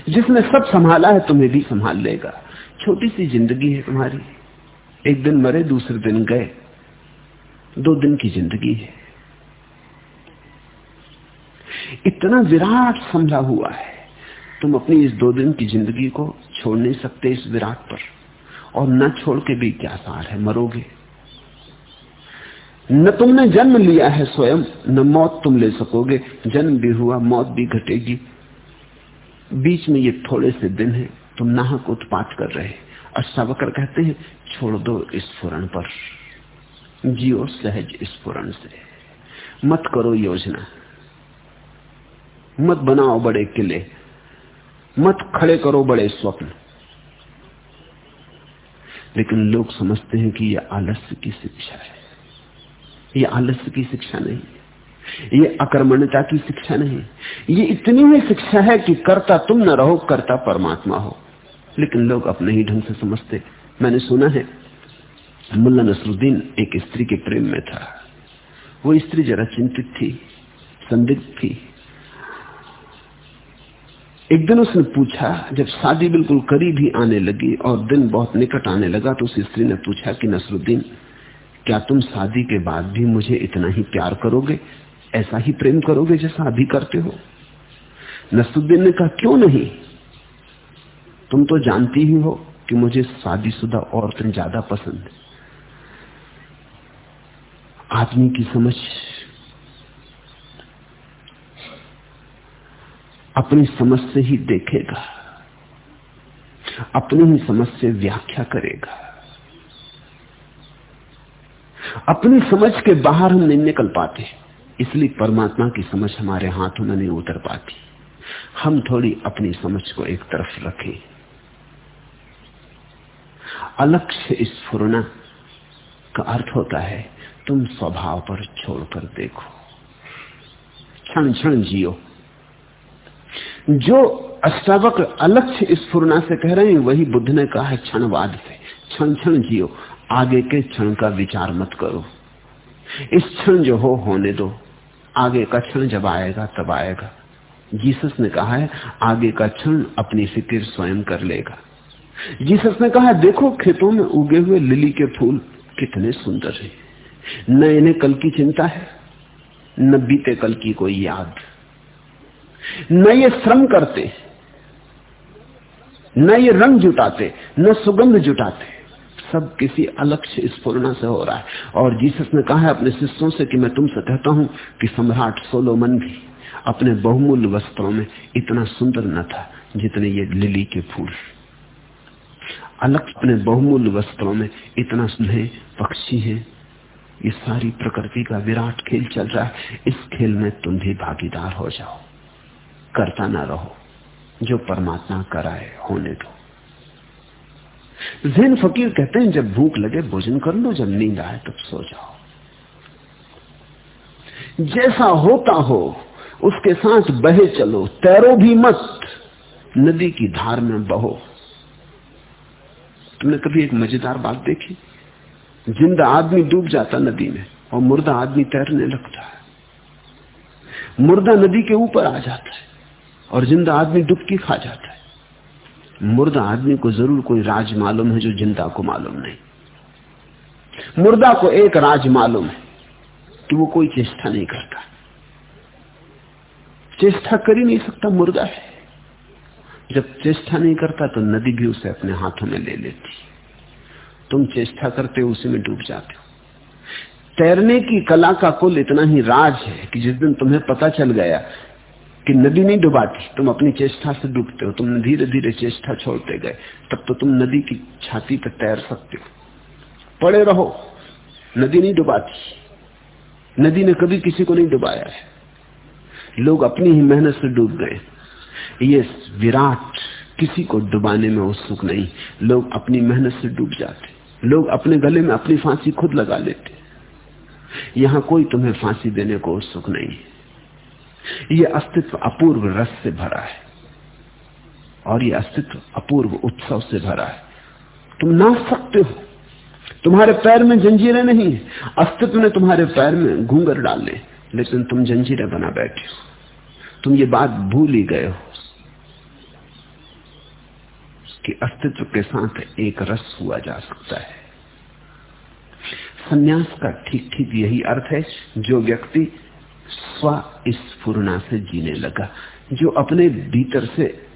जिसने सब संभाला है, तुम्हें भी संभाल लेगा। छोटी सी ज़िंदगी है तुम्हारी। एक दिन मरे, दूसरे दिन गए। दो दिन की ज़िंदगी है। इतना विराट संभला हुआ है। तुम अपनी इस दो दिन की ज़िंदगी को छोड़ नहीं सकते इस विराट पर। और न छोड़ के भी क्या सार है, मरोगे। न तुमने जन्म लिया है स्वयं, न मौत तुम ले सकोगे। जन्म भी हुआ, मौत भी घटेगी। बीच में ये थोड़े से दिन है, तुम नाहक उत्पात कर रहे अष्टावकर कहते हैं, छोड़ दो इस स्फुरन पर। जियो सहज इस स्फुरन से। मत करो योजना। मत बनाओ बड़े किले। मत खड़े करो बड़े स्वप्न। लेकिन लोग समझते हैं कि यह आलस्य की शिक्षा है। यह आलस्य की शिक्षा नहीं ये अकर्मण्यता की शिक्षा नहीं ये इतनी ही शिक्षा है कि करता तुम न रहो, करता परमात्मा हो। लेकिन लोग अपने ही ढंग से समझते मैंने सुना है, मुल्ला नसरुद्दीन एक स्त्री के प्रेम में था। वो स्त्री जरा चिंतित थी, संदिग्ध थी। एक दिन उसने पूछा, जब शादी बिल्कुल करीब ही आने लगी और दिन बहुत निकट आने लगा तो उस स्त्री ने पूछा कि नसरुद्दीन, क्या तुम शादी के बाद भी मुझे इतना ही प्यार करोगे? ऐसा ही प्रेम करोगे जैसा अभी करते हो? नसरुद्दीन ने कहा, क्यों नहीं? तुम तो जानती ही हो कि मुझे शादीशुदा औरतें ज़्यादा पसंद। आदमी की समझ अपनी समझ से ही देखेगा। अपनी ही समझ से व्याख्या करेगा। अपनी समझ के बाहर हम नहीं निकल पाते। इसलिए परमात्मा की समझ हमारे हाथों में नहीं उतर पाती। हम थोड़ी अपनी समझ को एक तरफ़ रखें। अलग से स्फुरना का अर्थ होता है, तुम स्वभाव पर छोड़कर देखो। क्षण क्षण जियो। जो अष्टावक्र अलक्ष्य स्फुरना से कह रहे हैं, वही बुद्ध ने कहा है, क्षणवाद से। क्षण क्षण जियो, आगे के क्षण का विचार मत करो। इस क्षण जो हो, होने दो। आगे का क्षण जब आएगा, तब आएगा। जीसस ने कहा है, आगे का क्षण अपनी फ़िक्र स्वयं कर लेगा। जीसस ने कहा देखो, खेतों में उगे हुए लिली के फूल कितने सुंदर है। न इन्हें कल की चिंता है, न बीते कल की कोई याद। न ये श्रम करते, न ये रंग जुटाते, न सुगंध जुटाते। सब किसी अलक्ष्य स्फूर्णा से हो रहा है। और जीसस ने कहा है अपने शिष्यों से कि मैं तुमसे कहता हूँ कि सम्राट सोलोमन भी अपने बहुमूल्य वस्त्रों में इतना सुंदर न था जितने ये लिली के फूल। अलग अपने बहुमूल्य वस्त्रों में इतना स्नेह पक्षी है। ये सारी प्रकृति का विराट खेल चल रहा है। इस खेल में तुम भी भागीदार हो जाओ। करता ना रहो, जो परमात्मा कराए होने दो। जैन फकीर कहते हैं, जब भूख लगे भोजन कर लो, जब नींद आए, तब सो जाओ। जैसा होता हो, उसके साथ बहे चलो, तैरो भी मत, नदी की धार में बहो। तुमने कभी एक मज़ेदार बात देखी? ज़िंदा आदमी डूब जाता नदी में, और मुर्दा आदमी तैरने लगता है। मुर्दा नदी के ऊपर आ जाता है। और ज़िंदा आदमी डुबकी खा जाता है। मुर्दा आदमी को ज़रूर कोई राज मालूम है जो ज़िंदा को मालूम नहीं। मुर्दा को एक राज मालूम है कि वो कोई चेष्टा नहीं करता। चेष्टा कर ही नहीं सकता मुर्दा है। जब चेष्टा नहीं करता तो नदी भी उसे अपने हाथों में ले लेती। तुम चेष्टा करते हो, उसी में डूब जाते हो। तैरने की कला का कुल इतना ही राज है कि जिस दिन तुम्हें पता चल गया कि नदी नहीं डुबाती, तुम अपनी चेष्टा से डूबते हो तुम धीरे धीरे चेष्टा छोड़ते गए, तब तो तुम नदी की छाती पर तैर सकते हो। पड़े रहो, नदी नहीं डुबाती, नदी ने कभी किसी को नहीं डुबाया है। लोग अपनी ही मेहनत से डूब गए। ये विराट किसी को डुबाने में उत्सुक नहीं, लोग अपनी मेहनत से डूब जाते। लोग अपने गले में अपनी फांसी खुद लगा लेते। यहाँ कोई तुम्हें फांसी देने को उत्सुक नहीं है। ये अस्तित्व अपूर्व रस से भरा है। और ये अस्तित्व अपूर्व उत्सव से भरा है। तुम नाच सकते हो। तुम्हारे पैर में जंजीरें नहीं है। अस्तित्व ने तुम्हारे पैर में घूंगर डाले लेकिन तुम जंजीरें बना बैठे हो। तुम ये बात भूल ही गए हो कि अस्तित्व के साथ एक रस हुआ जा सकता है। सन्यास का ठीक ठीक यही अर्थ है, जो व्यक्ति स्व स्फुरना से जीने लगा, जो अपने भीतर से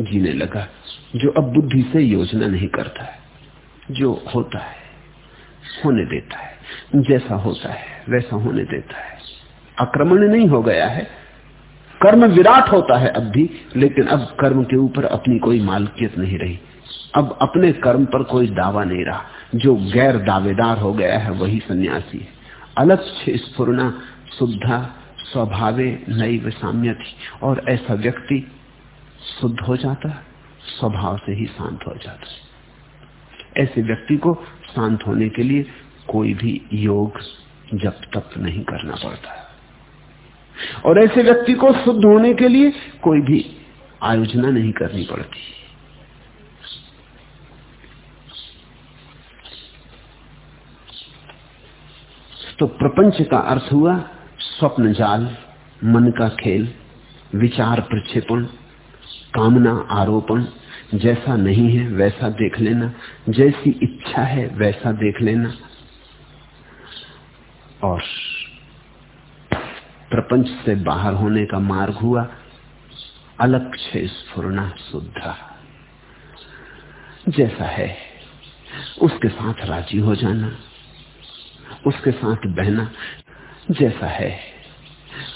जीने लगा, जो अब बुद्धि से योजना नहीं करता है, जो होता है, होने देता है, जैसा होता है, वैसा होने देता है। आक्रमण नहीं हो गया है, कर्म विराट होता है अब भी, लेकिन अब कर्म के ऊपर अपनी कोई मालकियत नहीं रही। अब अपने कर्म पर कोई दावा नहीं रहा, जो गैर दावेदार हो गया है, वही सन्यासी है। अलग स्फुरना शुद्धा स्वभावे नई साम्य थी और ऐसा व्यक्ति शुद्ध हो जाता है, स्वभाव से ही शांत हो जाता है। ऐसे व्यक्ति को शांत होने के लिए कोई भी योग जब तप नहीं करना पड़ता। और ऐसे व्यक्ति को शुद्ध होने के लिए कोई भी आयोजना नहीं करनी पड़ती। तो प्रपंच का अर्थ हुआ स्वप्न जाल, मन का खेल, विचार प्रक्षेपण, कामना आरोपण, जैसा नहीं है वैसा देख लेना, जैसी इच्छा है वैसा देख लेना। और प्रपंच से बाहर होने का मार्ग हुआ, अलग स्फुरना शुद्धा। जैसा है, उसके साथ राज़ी हो जाना, उसके साथ बहना, जैसा है।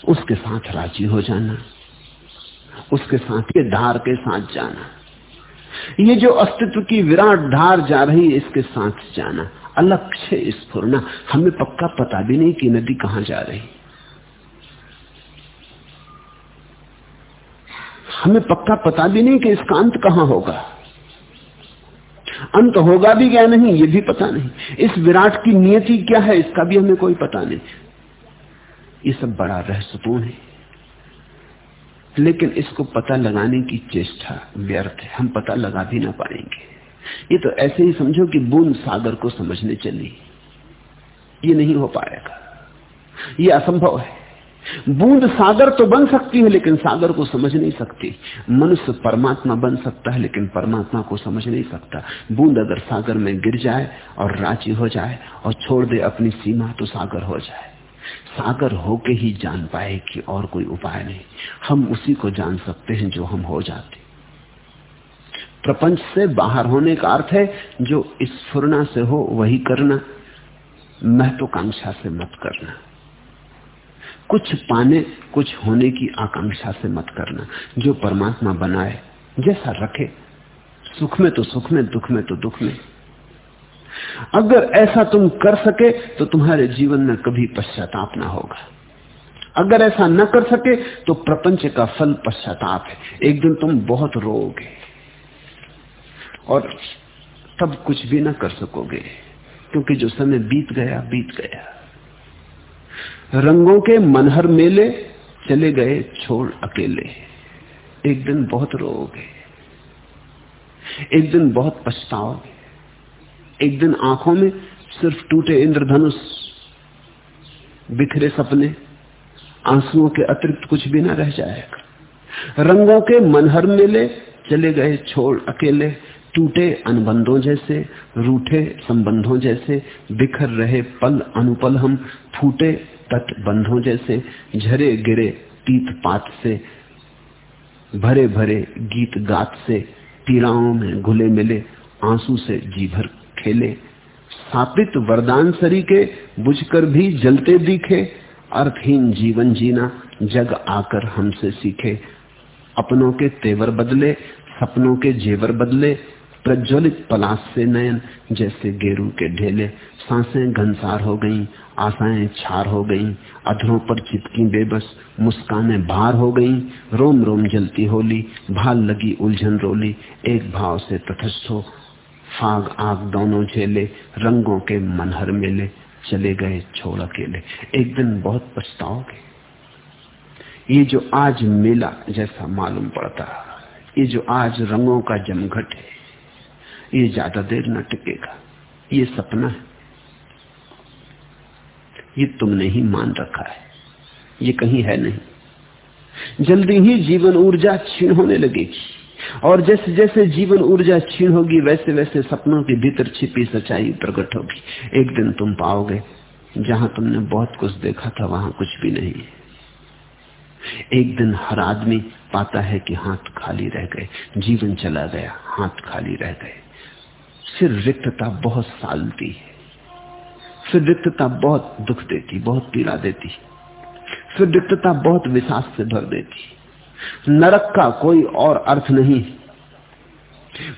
उसके साथ राज़ी हो जाना, उसके साथ ये धार के साथ जाना, ये जो अस्तित्व की विराट धार जा रही है, इसके साथ जाना से स्फुरना। हमें पक्का पता भी नहीं कि नदी कहाँ जा रही। हमें पक्का पता भी नहीं कि इसका अंत कहाँ होगा। अंत होगा भी क्या नहीं, ये भी पता नहीं। इस विराट की नियति क्या है, इसका भी हमें कोई पता नहीं। ये सब बड़ा रहस्यपूर्ण है। लेकिन इसको पता लगाने की चेष्टा व्यर्थ है। हम पता लगा भी ना पाएँगे। ये तो ऐसे ही समझो कि बूंद सागर को समझने चली। ये नहीं हो पाएगा। ये असंभव है। बूंद सागर तो बन सकती है, लेकिन सागर को समझ नहीं सकती। मनुष्य परमात्मा बन सकता है, लेकिन परमात्मा को समझ नहीं सकता। बूंद अगर सागर में गिर जाए और राज़ी हो जाए और छोड़ दे अपनी सीमा तो सागर हो जाए। सागर होके ही जान पाए कि और कोई उपाय नहीं। हम उसी को जान सकते हैं जो हम हो जाते। प्रपंच से बाहर होने का अर्थ है, जो स्फुरना से हो, वही करना। महत्वाकांक्षा से मत करना। कुछ पाने, कुछ होने की आकांक्षा से मत करना। जो परमात्मा बनाए, जैसा रखे। सुख में तो सुख में, दुख में तो दुख में। अगर ऐसा तुम कर सके तो तुम्हारे जीवन में कभी पश्चाताप ना होगा। अगर ऐसा न कर सके तो प्रपंच का फल पश्चाताप है। एक दिन तुम बहुत रोगे और तब कुछ भी ना कर सकोगे, क्योंकि जो समय बीत गया बीत गया। रंगों के मनहर मेले चले गए छोड़ अकेले। एक दिन बहुत रोगे एक दिन बहुत पछताओगे। एक दिन आँखों में सिर्फ़ टूटे इंद्रधनुष, बिखरे सपने, आंसुओं के अतिरिक्त कुछ भी ना रह जाएगा। रंगों के मनहर मेले चले गए छोड़ अकेले, टूटे अनुबंधों जैसे, रूठे संबंधों जैसे, बिखर रहे पल अनुपल हम, फूटे तटबंधों जैसे, झरे गिरे तीत पात से, भरे भरे गीत गात से, पीड़ाओं में घुले मिले आँसू से जी भर खेले। सापित वरदान सरी के बुझकर भी जलते दिखे। अर्थहीन जीवन जीना जग आकर हमसे सीखे। अपनों के तेवर बदले सपनों के जेवर बदले। प्रज्वलित पलाश से नयन जैसे गेरू के ढेले। साँसें घनसार हो गईं, आशाएँ छार हो गईं, अधरों पर चिपकी बेबस मुस्कानें भार हो गईं, रोम रोम जलती होली भाल लगी उलझन रोली। एक भाव से तथस्थ हो फाग आग दोनों झेले, रंगों के मनहर मेले, चले गए छोड़ अकेले। एक दिन बहुत पछताओगे। ये जो आज मेला जैसा मालूम पड़ता, ये जो आज रंगों का जमघट है, ये ज़्यादा देर न टिकेगा, ये सपना है। ये तुमने ही मान रखा है, ये कहीं है नहीं। जल्दी ही जीवन ऊर्जा क्षीण होने लगेगी। और जैसे जैसे जीवन ऊर्जा क्षीण होगी, वैसे वैसे सपनों के भीतर छिपी सच्चाई प्रकट होगी। एक दिन तुम पाओगे, जहाँ तुमने बहुत कुछ देखा था, वहाँ कुछ भी नहीं एक दिन हर आदमी पाता है कि हाथ खाली रह गए, जीवन चला गया, हाथ खाली रह गए। फिर रिक्तता बहुत सालती है। फिर रिक्तता बहुत दुख देती, बहुत पीड़ा देती। फिर रिक्तता बहुत विशास से भर देती। नरक का कोई और अर्थ नहीं।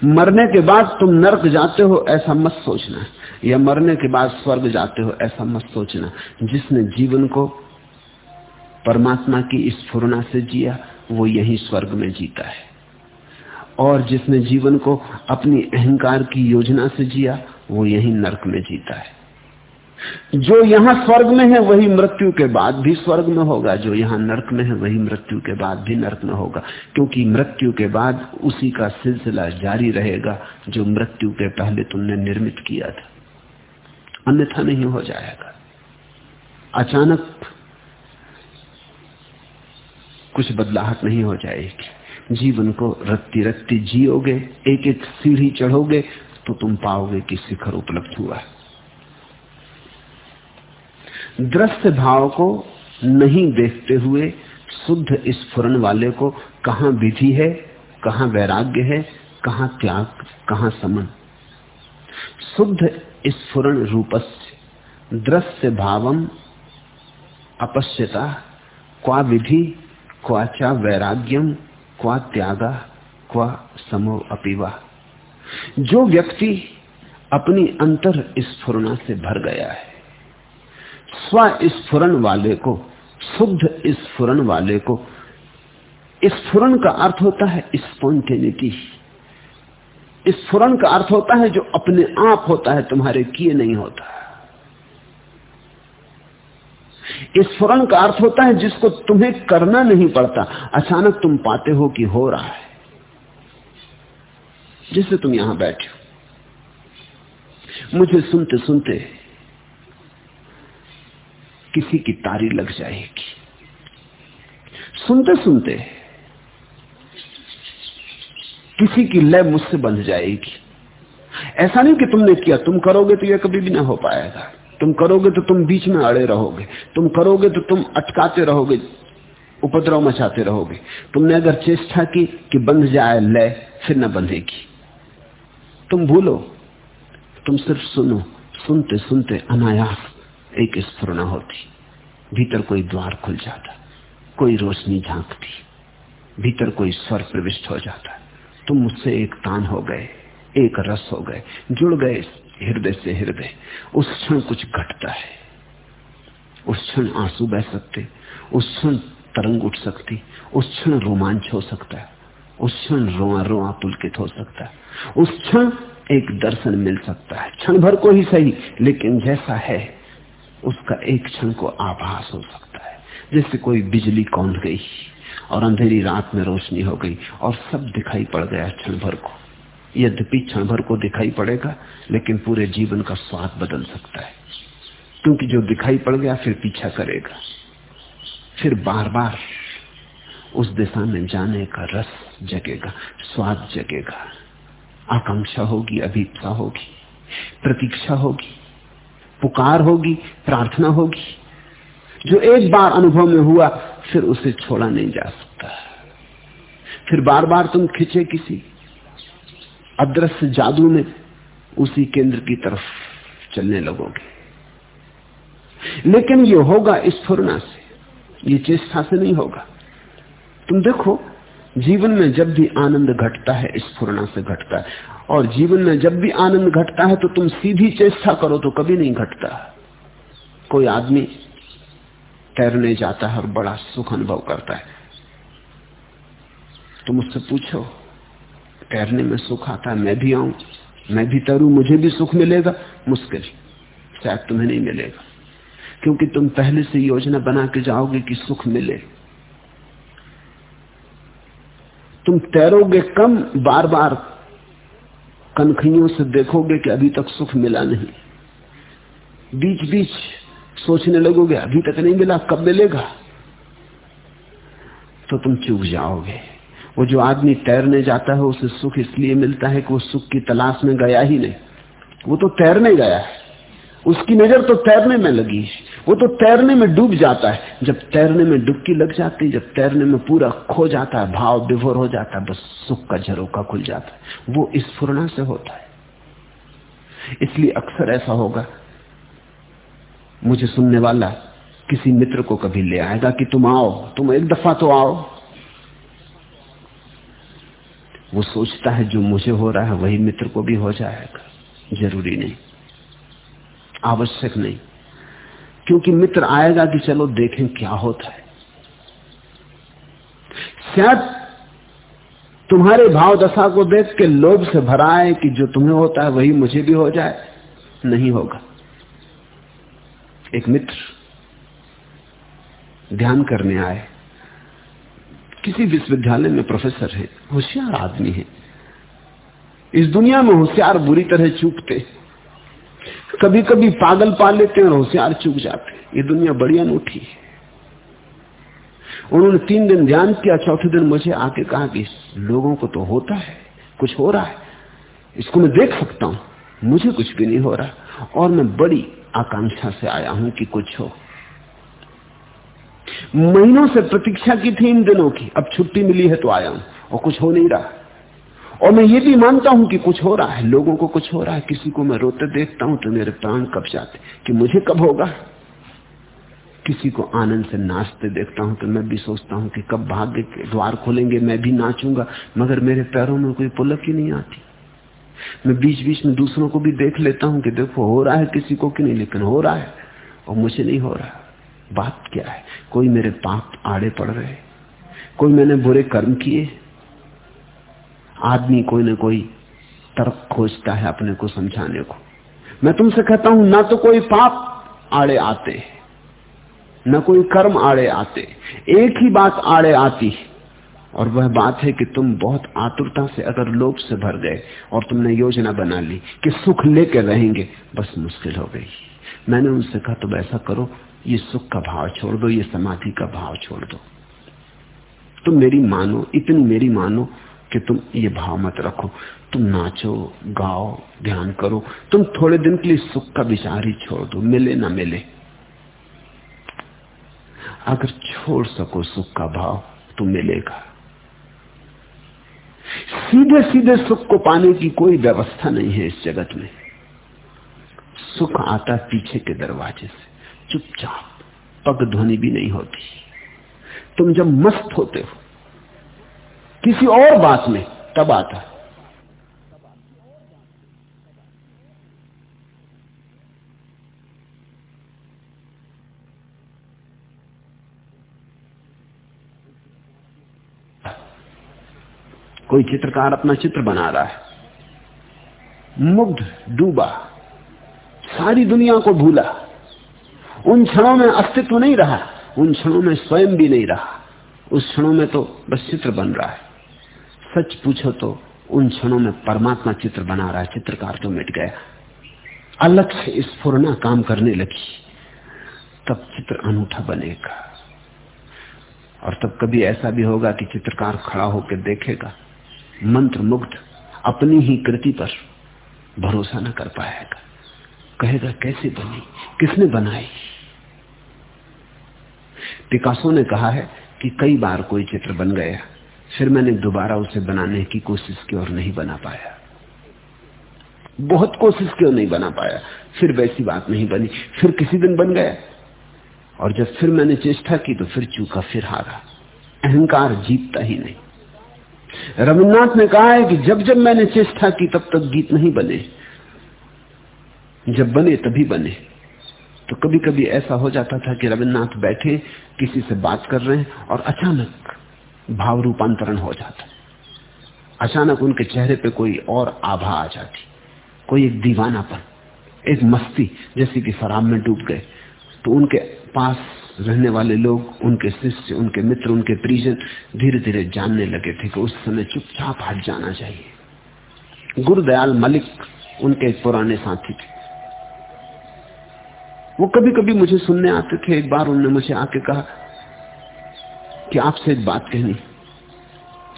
मरने के बाद तुम नरक जाते हो, ऐसा मत सोचना। या मरने के बाद स्वर्ग जाते हो, ऐसा मत सोचना। जिसने जीवन को परमात्मा की स्फुरना से जिया, वो यही स्वर्ग में जीता है। और जिसने जीवन को अपनी अहंकार की योजना से जिया, वो यही नरक में जीता है। जो यहाँ स्वर्ग में है, वही मृत्यु के बाद भी स्वर्ग में होगा। जो यहाँ नरक में है, वही मृत्यु के बाद भी नरक में होगा। क्योंकि मृत्यु के बाद उसी का सिलसिला जारी रहेगा, जो मृत्यु के पहले तुमने निर्मित किया था। अन्यथा नहीं हो जाएगा। अचानक कुछ बदलाहट नहीं हो जाएगी। जीवन को रत्ती रत्ती जियोगे एक एक सीढ़ी चढ़ोगे तो तुम पाओगे कि शिखर उपलब्ध हुआ। है दृश्य भाव को नहीं देखते हुए शुद्ध स्फुरन वाले को कहा विधि है, कहा वैराग्य है, कहा त्याग, कहा समन। शुद्ध स्फुरन रूपस्य दृश्य भावम अपश्यता, क्वा विधि क्वाचा वैराग्यम, क्वा त्यागा, क्वा समो अपिवा। जो व्यक्ति अपनी अंतर स्फुरना से भर गया है स्वस्फुरन वाले को, शुद्ध स्फुरन वाले को। स्फुरन का अर्थ होता है स्पॉन्टेनिटी स्फुरन का अर्थ होता है जो अपने आप होता है, तुम्हारे किए नहीं होता। स्फुरन का अर्थ होता है जिसको तुम्हें करना नहीं पड़ता। अचानक तुम पाते हो कि हो रहा है। जिससे तुम यहाँ बैठे हो। मुझे सुनते सुनते किसी की तारी लग जाएगी। सुनते सुनते किसी की लय मुझसे बंध जाएगी। ऐसा नहीं कि तुमने किया, तुम करोगे तो यह कभी भी ना हो पाएगा। तुम करोगे तो तुम बीच में अड़े रहोगे। तुम करोगे तो तुम अटकाते रहोगे, उपद्रव मचाते रहोगे। तुमने अगर चेष्टा की कि बंध जाए, लय फिर न बंधेगी। तुम भूलो, तुम सिर्फ़ सुनो सुनते सुनते अनायास एक स्फुरना होती। भीतर कोई द्वार खुल जाता, कोई रोशनी झांकती, भीतर कोई स्वर प्रविष्ट हो जाता। तुम मुझसे एक तान हो गए, एक रस हो गए, जुड़ गए हृदय से हृदय। उस क्षण कुछ घटता है। उस क्षण आँसू बह सकते, उस क्षण तरंग उठ सकती, उस क्षण रोमांच हो सकता है उस क्षण रोआ रोआ पुलकित हो सकता। है उस क्षण एक दर्शन मिल सकता है। क्षण भर को ही सही, लेकिन जैसा है उसका एक क्षण को आभास हो सकता है। जैसे कोई बिजली कौन गई और अंधेरी रात में रोशनी हो गई और सब दिखाई पड़ गया क्षण भर को। यद्यपि क्षण भर को दिखाई पड़ेगा, लेकिन पूरे जीवन का स्वाद बदल सकता है। क्योंकि जो दिखाई पड़ गया, फिर पीछा करेगा। फिर बार बार उस दिशा में जाने का रस जगेगा, स्वाद जगेगा। आकांक्षा होगी, अभीपसा होगी, प्रतीक्षा होगी। पुकार होगी, प्रार्थना होगी। जो एक बार अनुभव में हुआ, फिर उसे छोड़ा नहीं जा सकता। फिर बार बार तुम खिंचे किसी अदृश्य जादू में, उसी केंद्र की तरफ़ चलने लगोगे। लेकिन ये होगा स्फुरना से। ये चेष्टा से नहीं होगा। तुम देखो, जीवन में जब भी आनंद घटता है स्फुरना से घटता है। और जीवन में जब भी आनंद घटता है तो तुम सीधी चेष्टा करो तो कभी नहीं घटता। कोई आदमी तैरने जाता है और बड़ा सुख अनुभव करता है। तुम उससे पूछो, तैरने में सुख आता है, मैं भी आऊँ, मैं भी तैरू, मुझे भी सुख मिलेगा, मुश्किल, शायद तुम्हें नहीं मिलेगा। क्योंकि तुम पहले से योजना बना के जाओगे कि सुख मिले। तुम तैरोगे कम बार बार कनखियों से देखोगे कि अभी तक सुख मिला नहीं। बीच बीच सोचने लगोगे, अभी तक नहीं मिला, कब मिलेगा? तो तुम चूक जाओगे। वो जो आदमी तैरने जाता है, उसे सुख इसलिए मिलता है कि वो सुख की तलाश में गया ही नहीं। वो तो तैरने गया है। उसकी नज़र तो तैरने में लगी। है वो तो तैरने में डूब जाता है। जब तैरने में डुबकी लग जाती है जब तैरने में पूरा खो जाता है भाव विभोर हो जाता है बस सुख का झरोका खुल जाता है। वो इस फुरना से होता है। इसलिए अक्सर ऐसा होगा। मुझे सुनने वाला किसी मित्र को कभी ले आएगा कि तुम आओ, तुम एक दफ़ा तो आओ। वो सोचता है जो मुझे हो रहा है, वही मित्र को भी हो जाएगा। ज़रूरी नहीं। आवश्यक नहीं। क्योंकि मित्र आएगा कि चलो देखें क्या होता है। शायद तुम्हारे भाव दशा को देख के लोभ से भरा है कि जो तुम्हें होता है वही मुझे भी हो जाए, नहीं होगा। एक मित्र ध्यान करने आए। किसी विश्वविद्यालय में प्रोफेसर है, होशियार आदमी है। इस दुनिया में होशियार बुरी तरह चूकते कभी कभी पागल पा लेते हैं और होशियार चूक जाते हैं। ये दुनिया बड़ी अनूठी है। उन्होंने तीन दिन ध्यान किया, चौथे दिन मुझे आके कहा कि लोगों को तो होता है, कुछ हो रहा है। इसको मैं देख सकता हूँ, मुझे कुछ भी नहीं हो रहा। और मैं बड़ी आकांक्षा से आया हूँ कि कुछ हो। महीनों से प्रतीक्षा की थी इन दिनों की, अब छुट्टी मिली है तो आया हूँ, और कुछ हो नहीं रहा। और मैं ये भी मानता हूँ कि कुछ हो रहा है, लोगों को कुछ हो रहा है, किसी को मैं रोते देखता हूँ तो मेरे प्राण कब जाते कि मुझे कब होगा? किसी को आनंद से नाचते देखता हूँ तो मैं भी सोचता हूँ कि कब भाग्य के द्वार खोलेंगे, मैं भी नाचूँगा, मगर मेरे पैरों में कोई पुलक ही नहीं आती। मैं बीच बीच में दूसरों को भी देख लेता हूँ कि देखो, हो रहा है किसी को कि नहीं, लेकिन हो रहा है और मुझे नहीं हो रहा। बात क्या है? कोई मेरे पाप आड़े पड़ रहे कोई मैंने बुरे कर्म किए आदमी कोई ना कोई तर्क खोजता है अपने को समझाने को। मैं तुमसे कहता हूँ, ना तो कोई पाप आड़े आते न कोई कर्म आड़े आते एक ही बात आड़े आती और वह बात है कि तुम बहुत आतुरता से अगर लोभ से भर गए और तुमने योजना बना ली कि सुख लेकर रहेंगे, बस मुश्किल हो गई। मैंने उनसे कहा, तुम ऐसा करो, ये सुख का भाव छोड़ दो, ये समाधि का भाव छोड़ दो। तुम मेरी मानो, इतनी मेरी मानो कि तुम ये भाव मत रखो। तुम नाचो, गाओ, ध्यान करो। तुम थोड़े दिन के लिए सुख का विचार ही छोड़ दो। मिले ना मिले। अगर छोड़ सको सुख का भाव तो मिलेगा। सीधे सीधे सुख को पाने की कोई व्यवस्था नहीं है इस जगत में। सुख आता पीछे के दरवाजे से। चुपचाप पग ध्वनि भी नहीं होती। तुम जब मस्त होते हो किसी और बात में तब आता। कोई चित्रकार अपना चित्र बना रहा है। मुग्ध, डूबा। सारी दुनिया को भूला। उन क्षणों में अस्तित्व नहीं रहा, उन क्षणों में स्वयं भी नहीं रहा। उस क्षणों में तो बस चित्र बन रहा है। सच पूछो तो उन क्षणों में परमात्मा चित्र बना रहा है, चित्रकार तो मिट गया। अलग से स्फुरना काम करने लगी, तब चित्र अनूठा बनेगा। और तब कभी ऐसा भी होगा कि चित्रकार खड़ा होकर देखेगा मंत्र मुग्ध अपनी ही कृति पर भरोसा न कर पाएगा। कहेगा, कैसे बनी? किसने बनाई? पिकासो ने कहा है कि कई बार कोई चित्र बन गया। फिर मैंने दोबारा उसे बनाने की कोशिश की और नहीं बना पाया। बहुत कोशिश की और नहीं बना पाया। फिर वैसी बात नहीं बनी। फिर किसी दिन बन गया। और जब फिर मैंने चेष्टा की तो फिर चूका, फिर हारा। अहंकार जीतता ही नहीं। रविन्द्रनाथ ने कहा है कि जब जब मैंने चेष्टा की, तब तक गीत नहीं बने। जब बने, तभी बने। तो कभी कभी ऐसा हो जाता था कि रविन्द्रनाथ बैठे, किसी से बात कर रहे हैं और अचानक भाव रूपांतरण हो जाता अचानक उनके चेहरे पे कोई और आभा आ जाती। कोई एक दीवानापन एक मस्ती जैसे कि शराब में डूब गए। तो उनके पास रहने वाले लोग, उनके शिष्य, उनके मित्र, उनके परिजन धीरे धीरे जानने लगे थे कि उस समय चुपचाप हट जाना चाहिए। गुरुदयाल मलिक उनके एक पुराने साथी थे। वो कभी कभी मुझे सुनने आते थे। एक बार उन्होंने मुझे आके कहा कि आपसे एक बात कहनी।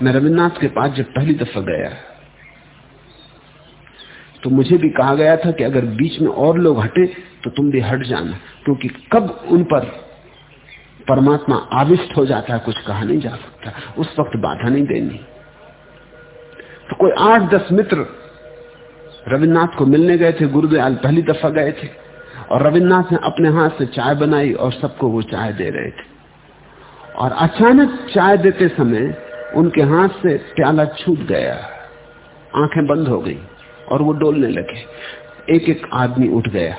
मैं रविन्द्रनाथ के पास जब पहली दफ़ा गया तो मुझे भी कहा गया था कि अगर बीच में और लोग हटे तो तुम भी हट जाना, क्योंकि कब उन पर परमात्मा आविष्ट हो जाता है, कुछ कहा नहीं जा सकता। उस वक्त बाधा नहीं देनी। तो कोई आठ, दस मित्र रविन्द्रनाथ को मिलने गए थे, गुरुदयाल पहली दफ़ा गए थे, और रविन्द्रनाथ ने अपने हाथ से चाय बनाई और सबको वो चाय दे रहे थे। और अचानक चाय देते समय उनके हाथ से प्याला छूट गया। आँखें बंद हो गई और वो डोलने लगे। एक एक आदमी उठ गया।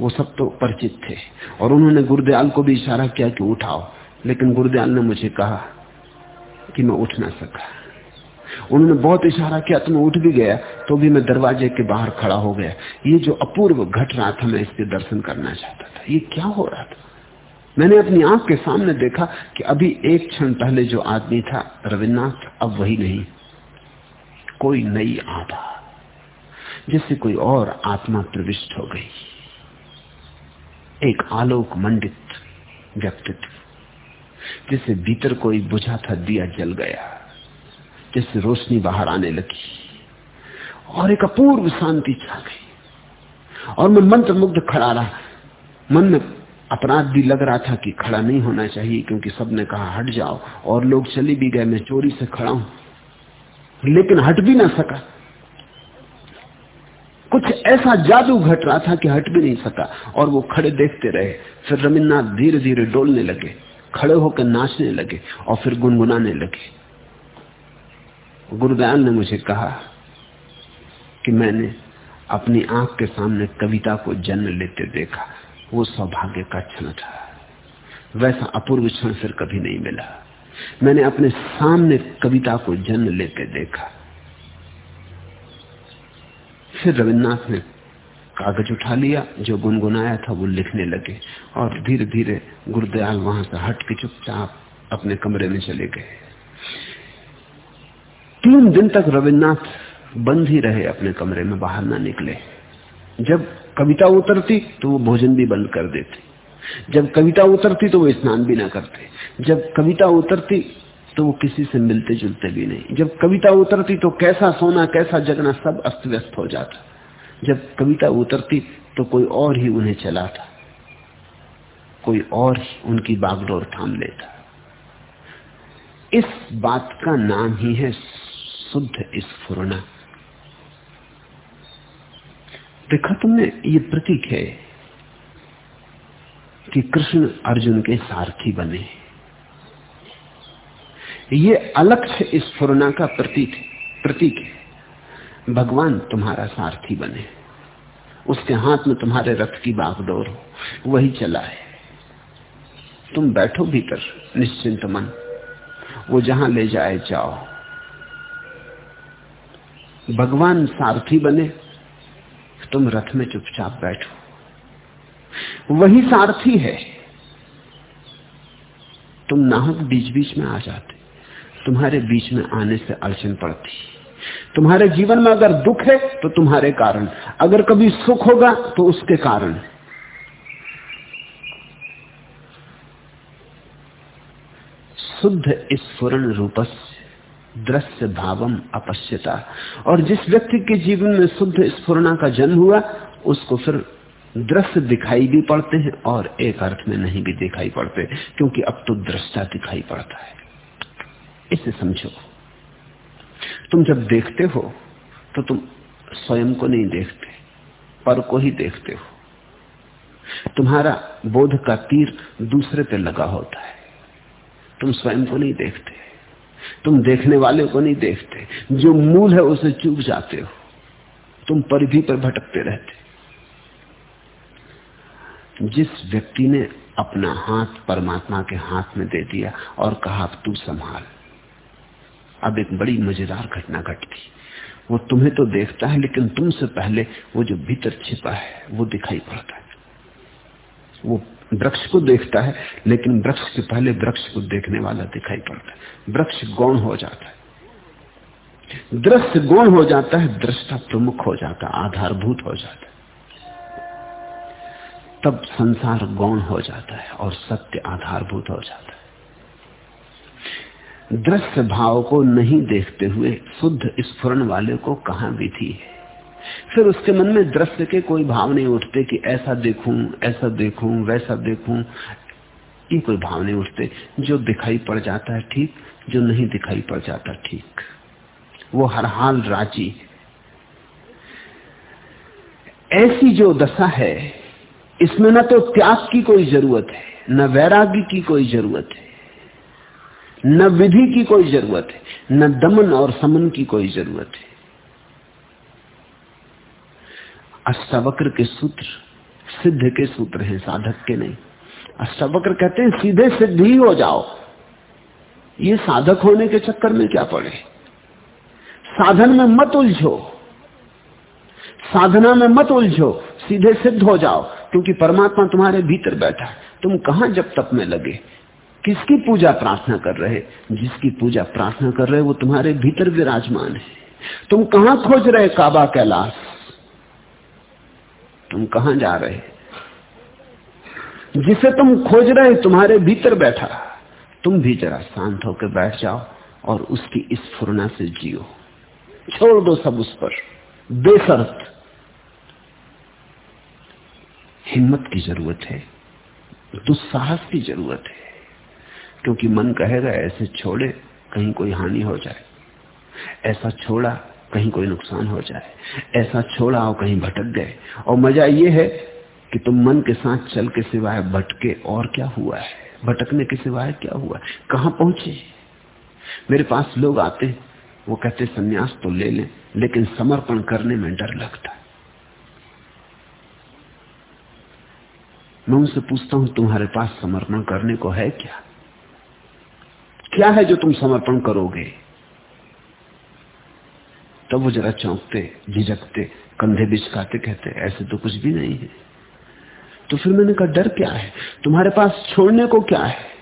वो सब तो परिचित थे और उन्होंने गुरुदयाल को भी इशारा किया कि उठाओ। लेकिन गुरुदयाल ने मुझे कहा कि मैं उठ ना सका। उन्होंने बहुत इशारा किया तो मैं उठ भी गया तो भी मैं दरवाजे के बाहर खड़ा हो गया। ये जो अपूर्व घट रहा था, मैं इसके दर्शन करना चाहता था। ये क्या हो रहा था? मैंने अपनी आँख के सामने देखा कि अभी एक क्षण पहले जो आदमी था, रविन्द्रनाथ, अब वही नहीं। कोई नई आभा, जिससे कोई और आत्मा प्रविष्ट हो गई। एक आलोक मंडित व्यक्तित्व, जिससे भीतर कोई बुझा था दिया जल गया, जिससे रोशनी बाहर आने लगी। और एक अपूर्व शांति छा गई। और मैं मंत्र मुग्ध खड़ा रहा। मन में अपराध भी लग रहा था कि खड़ा नहीं होना चाहिए, क्योंकि सबने कहा, हट जाओ। और लोग चली भी गए, मैं चोरी से खड़ा हूँ। लेकिन हट भी ना सका। कुछ ऐसा जादू घट रहा था कि हट भी नहीं सका, और वो खड़े देखते रहे। फिर रविन्द्रनाथ धीरे धीरे डोलने लगे, खड़े होकर नाचने लगे, और फिर गुनगुनाने लगे। गुरुदयाल ने मुझे कहा कि मैंने अपनी आँख के सामने कविता को जन्म लेते देखा। वो सौभाग्य का क्षण था। वैसा अपूर्व क्षण फिर कभी नहीं मिला। मैंने अपने सामने कविता को जन्म लेते देखा। फिर रविन्द्रनाथ ने कागज़ उठा लिया, जो गुनगुनाया था, वो लिखने लगे और धीरे धीरे गुरुदयाल वहाँ से हट के चुपचाप अपने कमरे में चले गए। तीन दिन तक रविन्द्रनाथ बंद ही रहे, अपने कमरे में बाहर ना निकले। जब कविता उतरती तो वो भोजन भी बंद कर देते। जब कविता उतरती तो वो स्नान भी ना करते। जब कविता उतरती तो वो किसी से मिलते जुलते भी नहीं। जब कविता उतरती तो कैसा सोना, कैसा जगना सब अस्त व्यस्त हो जाता। जब कविता उतरती तो कोई और ही उन्हें चलाता। कोई और ही उनकी बागडोर थाम लेता। इस बात का नाम ही है शुद्ध स्फुरना देखा तुमने ये प्रतीक है कि कृष्ण अर्जुन के सारथी बने। ये अलक्ष्य स्फुरना का प्रतीक प्रतीक है। भगवान तुम्हारा सारथी बने। उसके हाथ में तुम्हारे रथ की बागडोर हो वही चला है। तुम बैठो भीतर, निश्चिंत मन। वो जहाँ ले जाए, जाओ। भगवान सारथी बने। तुम रथ में चुपचाप बैठो। वही सारथी है। तुम नाहक बीच बीच में आ जाते। तुम्हारे बीच में आने से अड़चन पड़ती। तुम्हारे जीवन में अगर दुख है तो तुम्हारे कारण। अगर कभी सुख होगा तो उसके कारण। शुद्ध स्फुरन रूपस दृश्य भावम अपश्यता। और जिस व्यक्ति के जीवन में शुद्ध स्फुरना का जन्म हुआ, उसको फिर दृश्य दिखाई भी पड़ते हैं और एक अर्थ में नहीं भी दिखाई पड़ते, क्योंकि अब तो दृष्टा दिखाई पड़ता है। इसे समझो। तुम जब देखते हो तो तुम स्वयं को नहीं देखते, पर को ही देखते हो। तुम्हारा बोध का तीर दूसरे पे लगा होता है। तुम स्वयं को नहीं देखते। तुम देखने वाले को नहीं देखते। जो मूल है उसे चूक जाते हो। तुम परिधि पर भटकते रहते। जिस व्यक्ति ने अपना हाथ परमात्मा के हाथ में दे दिया और कहा, अब तू संभाल। अब एक बड़ी मज़ेदार घटना घटती। वो तुम्हें तो देखता है, लेकिन तुमसे पहले वो जो भीतर छिपा है, वो दिखाई पड़ता है। वो वृक्ष को देखता है, लेकिन वृक्ष से पहले वृक्ष को देखने वाला दिखाई पड़ता है। वृक्ष गौण हो जाता है। दृश्य गौण हो जाता है, दृष्टा प्रमुख हो जाता है, आधारभूत हो जाता है। तब संसार गौण हो जाता है और सत्य आधारभूत हो जाता है। दृश्य भाव को नहीं देखते हुए शुद्ध स्फुरन वाले को कहा विधि है? फिर उसके मन में दृश्य के कोई भाव नहीं उठते कि ऐसा देखूँ ऐसा देखूँ, वैसा देखूँ। ये कोई भाव नहीं उठते। जो दिखाई पड़ जाता है ठीक, जो नहीं दिखाई पड़ जाता ठीक। वो हर हाल राज़ी। ऐसी जो दशा है, इसमें न तो त्याग की कोई ज़रूरत है, न वैराग्य की कोई ज़रूरत है, न विधि की कोई ज़रूरत है, न दमन और समन की कोई ज़रूरत है। अष्टावक्र के सूत्र, सिद्ध के सूत्र हैं, साधक के नहीं। अष्टावक्र कहते हैं, सीधे सिद्ध ही हो जाओ। ये साधक होने के चक्कर में क्या पड़े? साधन में मत उलझो। साधना में मत उलझो, सीधे सिद्ध हो जाओ, क्योंकि परमात्मा तुम्हारे भीतर बैठा है। तुम कहाँ जब तप में लगे? किसकी पूजा प्रार्थना कर रहे? जिसकी पूजा प्रार्थना कर रहे, वो तुम्हारे भीतर विराजमान है। तुम कहाँ खोज रहे, काबा कैलाश? तुम कहाँ जा रहे जिसे तुम खोज रहे तुम्हारे भीतर बैठा। तुम भी जरा शांत होकर बैठ जाओ और उसकी इस फुरना से जियो। छोड़ दो सब उस पर। बेसरत हिम्मत की ज़रूरत है। दुस्साहस की ज़रूरत है। क्योंकि मन कहेगा, ऐसे छोड़े, कहीं कोई हानि हो जाए। ऐसा छोड़ा कहीं कोई नुकसान हो जाए। ऐसा छोड़ा और कहीं भटक गए। और मज़ा ये है कि तुम मन के साथ चल के सिवाय भटके और क्या हुआ है? भटकने के सिवाय क्या हुआ है? कहाँ पहुँचे? मेरे पास लोग आते वो कहते, सन्यास तो ले लें, लेकिन समर्पण करने में डर लगता मैं उनसे पूछता हूँ, तुम्हारे पास समर्पण करने को है क्या? क्या है जो तुम समर्पण करोगे? तब वो जरा चौंकते, झिझकते, कंधे बिचकाते, कहते, ऐसे तो कुछ भी नहीं है। तो फिर मैंने कहा, डर क्या है? तुम्हारे पास छोड़ने को क्या है?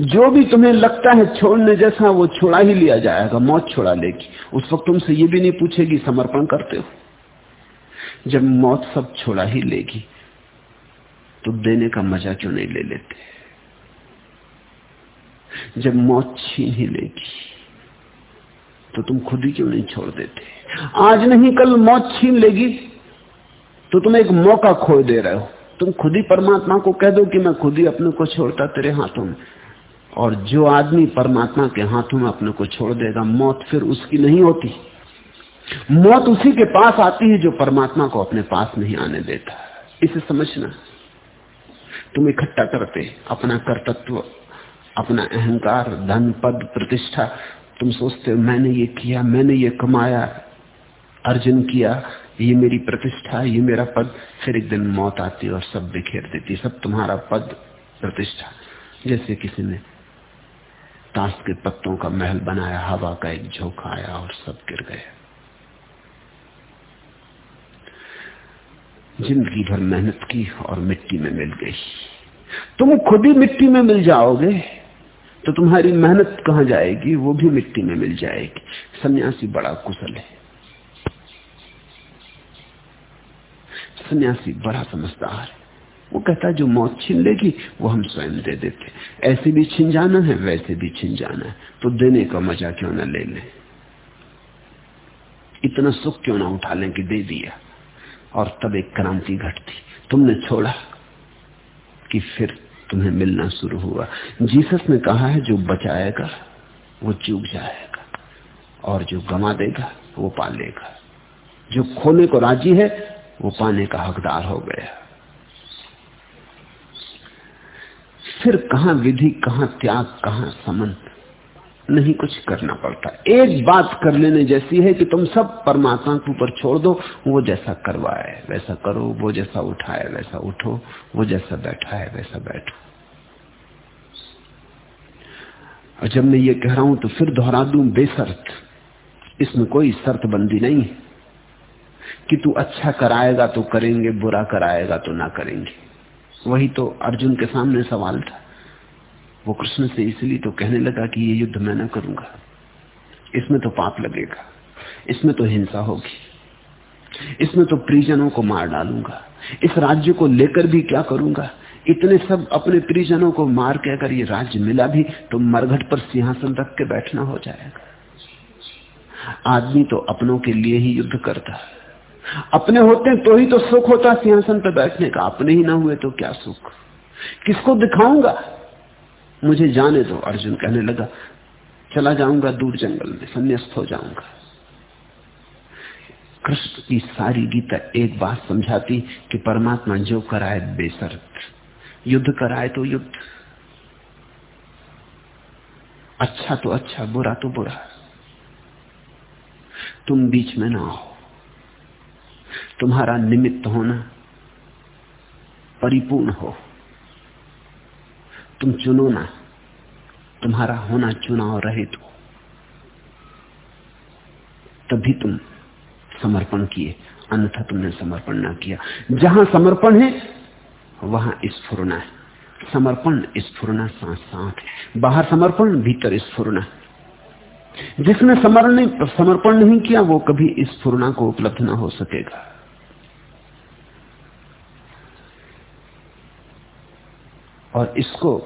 जो भी तुम्हें लगता है छोड़ने जैसा, वो छोड़ा ही लिया जाएगा, मौत छोड़ा लेगी। उस वक्त तुमसे ये भी नहीं पूछेगी, समर्पण करते हो। जब मौत सब छोड़ा ही लेगी तो देने का मज़ा क्यों नहीं ले लेते? जब मौत छीन ही लेगी। तो तुम खुद ही क्यों नहीं छोड़ देते? आज नहीं, कल मौत छीन लेगी। तो तुम एक मौका खो दे रहे हो। तुम खुद ही परमात्मा को कह दो कि मैं खुद ही अपने को छोड़ता तेरे हाथों में। और जो आदमी परमात्मा के हाथों में अपने को छोड़ देगा, मौत फिर उसकी नहीं होती। मौत उसी के पास आती है जो परमात्मा को अपने पास नहीं आने देता। इसे समझना। तुम इकट्ठा करते अपना कर्तत्व, अपना अहंकार, धन, पद, प्रतिष्ठा। तुम सोचते हो, मैंने ये किया, मैंने ये कमाया, अर्जन किया, ये मेरी प्रतिष्ठा, ये मेरा पद। फिर एक दिन मौत आती और सब बिखेर देती सब तुम्हारा पद प्रतिष्ठा। जैसे किसी ने ताश के पत्तों का महल बनाया, हवा का एक झोंका आया और सब गिर गया ज़िंदगी भर मेहनत की और मिट्टी में मिल गई। तुम खुद ही मिट्टी में मिल जाओगे। तो तुम्हारी मेहनत कहाँ जाएगी? वो भी मिट्टी में मिल जाएगी। सन्यासी बड़ा कुशल है। सन्यासी बड़ा समझदार है। वो कहता जो मौत छीन लेगी, वो हम स्वयं दे देते ऐसे भी छिन जाना है, वैसे भी छिन जाना है। तो देने का मज़ा क्यों ना ले लें? इतना सुख क्यों ना उठा लें कि दे दिया? और तब एक क्रांति घटती। तुमने छोड़ा कि फिर तुम्हें मिलना शुरू हुआ। जीसस ने कहा है, जो बचाएगा, वो चूक जाएगा, और जो गमा देगा, वो पा लेगा। जो खोने को राज़ी है, वो पाने का हकदार हो गया। फिर कहा विधि, कहा त्याग, कहा समन? नहीं कुछ करना पड़ता। एक बात कर लेने जैसी है कि तुम सब परमात्मा के ऊपर छोड़ दो, वो जैसा करवाए, वैसा करो, वो जैसा उठाए, वैसा उठो, वो जैसा बैठा है वैसा बैठो। और जब मैं ये कह रहा हूँ तो फिर दोहरा दू, बेसर्त। इसमें कोई शर्त बंदी नहीं कि तू अच्छा कराएगा तो करेंगे, बुरा कराएगा तो ना करेंगे। वही तो अर्जुन के सामने सवाल था। वो कृष्ण से इसलिए तो कहने लगा कि ये युद्ध मैं ना करूँगा। इसमें तो पाप लगेगा। इसमें तो हिंसा होगी। इसमें तो परिजनों को मार डालूँगा। इस राज्य को लेकर भी क्या करूँगा? इतने सब अपने परिजनों को मार के अगर ये राज्य मिला भी तो मरघट पर सिंहासन रख के बैठना हो जाएगा। आदमी तो अपनों के लिए ही युद्ध करता है। अपने होते तो ही तो सुख होता सिंहासन पर बैठने का। अपने ही ना हुए तो क्या सुख? किसको दिखाऊँगा? मुझे जाने दो, अर्जुन कहने लगा, चला जाऊँगा दूर जंगल में, संन्यास्त हो जाऊँगा। कृष्ण की सारी गीता एक बात समझाती कि परमात्मा जो कराए बेसर्त, युद्ध कराए तो युद्ध। अच्छा तो अच्छा बुरा तो बुरा। तुम बीच में ना हो। तुम्हारा निमित्त होना परिपूर्ण हो। तुम चुनो ना। तुम्हारा होना चुनाव रहित हो। तभी तुम समर्पण किए। अन्यथा तुमने समर्पण ना किया। जहाँ समर्पण है, वहाँ स्फुरना है। समर्पण स्फुरना साथ साथ है। बाहर समर्पण, भीतर स्फुरना। जिसने समर्पण नहीं किया, वो कभी स्फुरना को उपलब्ध ना हो सकेगा। और इसको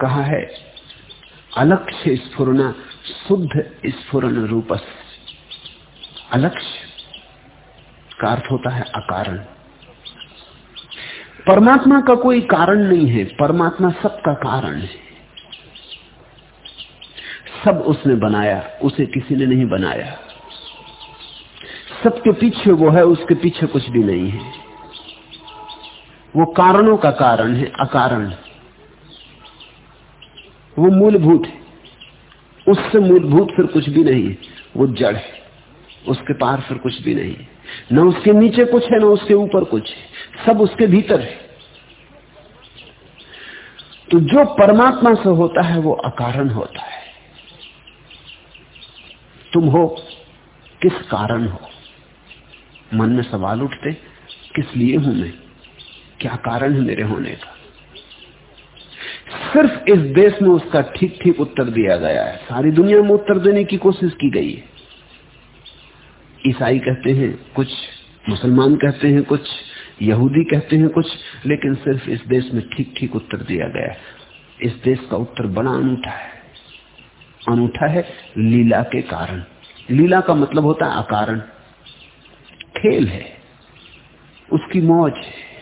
कहा है, अलक्ष्य स्फुरना, शुद्ध स्फुरन रूपस। अलक्ष्य का अर्थ होता है अकारण। परमात्मा का कोई कारण नहीं है, परमात्मा सबका कारण है। सब उसने बनाया, उसे किसी ने नहीं बनाया। सबके पीछे वो है, उसके पीछे कुछ भी नहीं है। वो कारणों का कारण है, अकारण। वो मूलभूत है। उससे मूलभूत फिर कुछ भी नहीं है। वो जड़ है। उसके पार फिर कुछ भी नहीं है। न उसके नीचे कुछ है, न उसके ऊपर कुछ है। सब उसके भीतर है। तो जो परमात्मा से होता है, वो अकारण होता है। तुम हो, किस कारण हो? मन में सवाल उठते, किस लिए हूँ मैं? क्या कारण है मेरे होने का? सिर्फ़ इस देश में उसका ठीक ठीक उत्तर दिया गया है। सारी दुनिया में उत्तर देने की कोशिश की गई है। ईसाई कहते हैं कुछ, मुसलमान कहते हैं कुछ, यहूदी कहते हैं कुछ, लेकिन सिर्फ़ इस देश में ठीक ठीक उत्तर दिया गया है। इस देश का उत्तर बड़ा अनूठा है। अनूठा है लीला के कारण। लीला का मतलब होता है अकारण। खेल है। उसकी मौज है।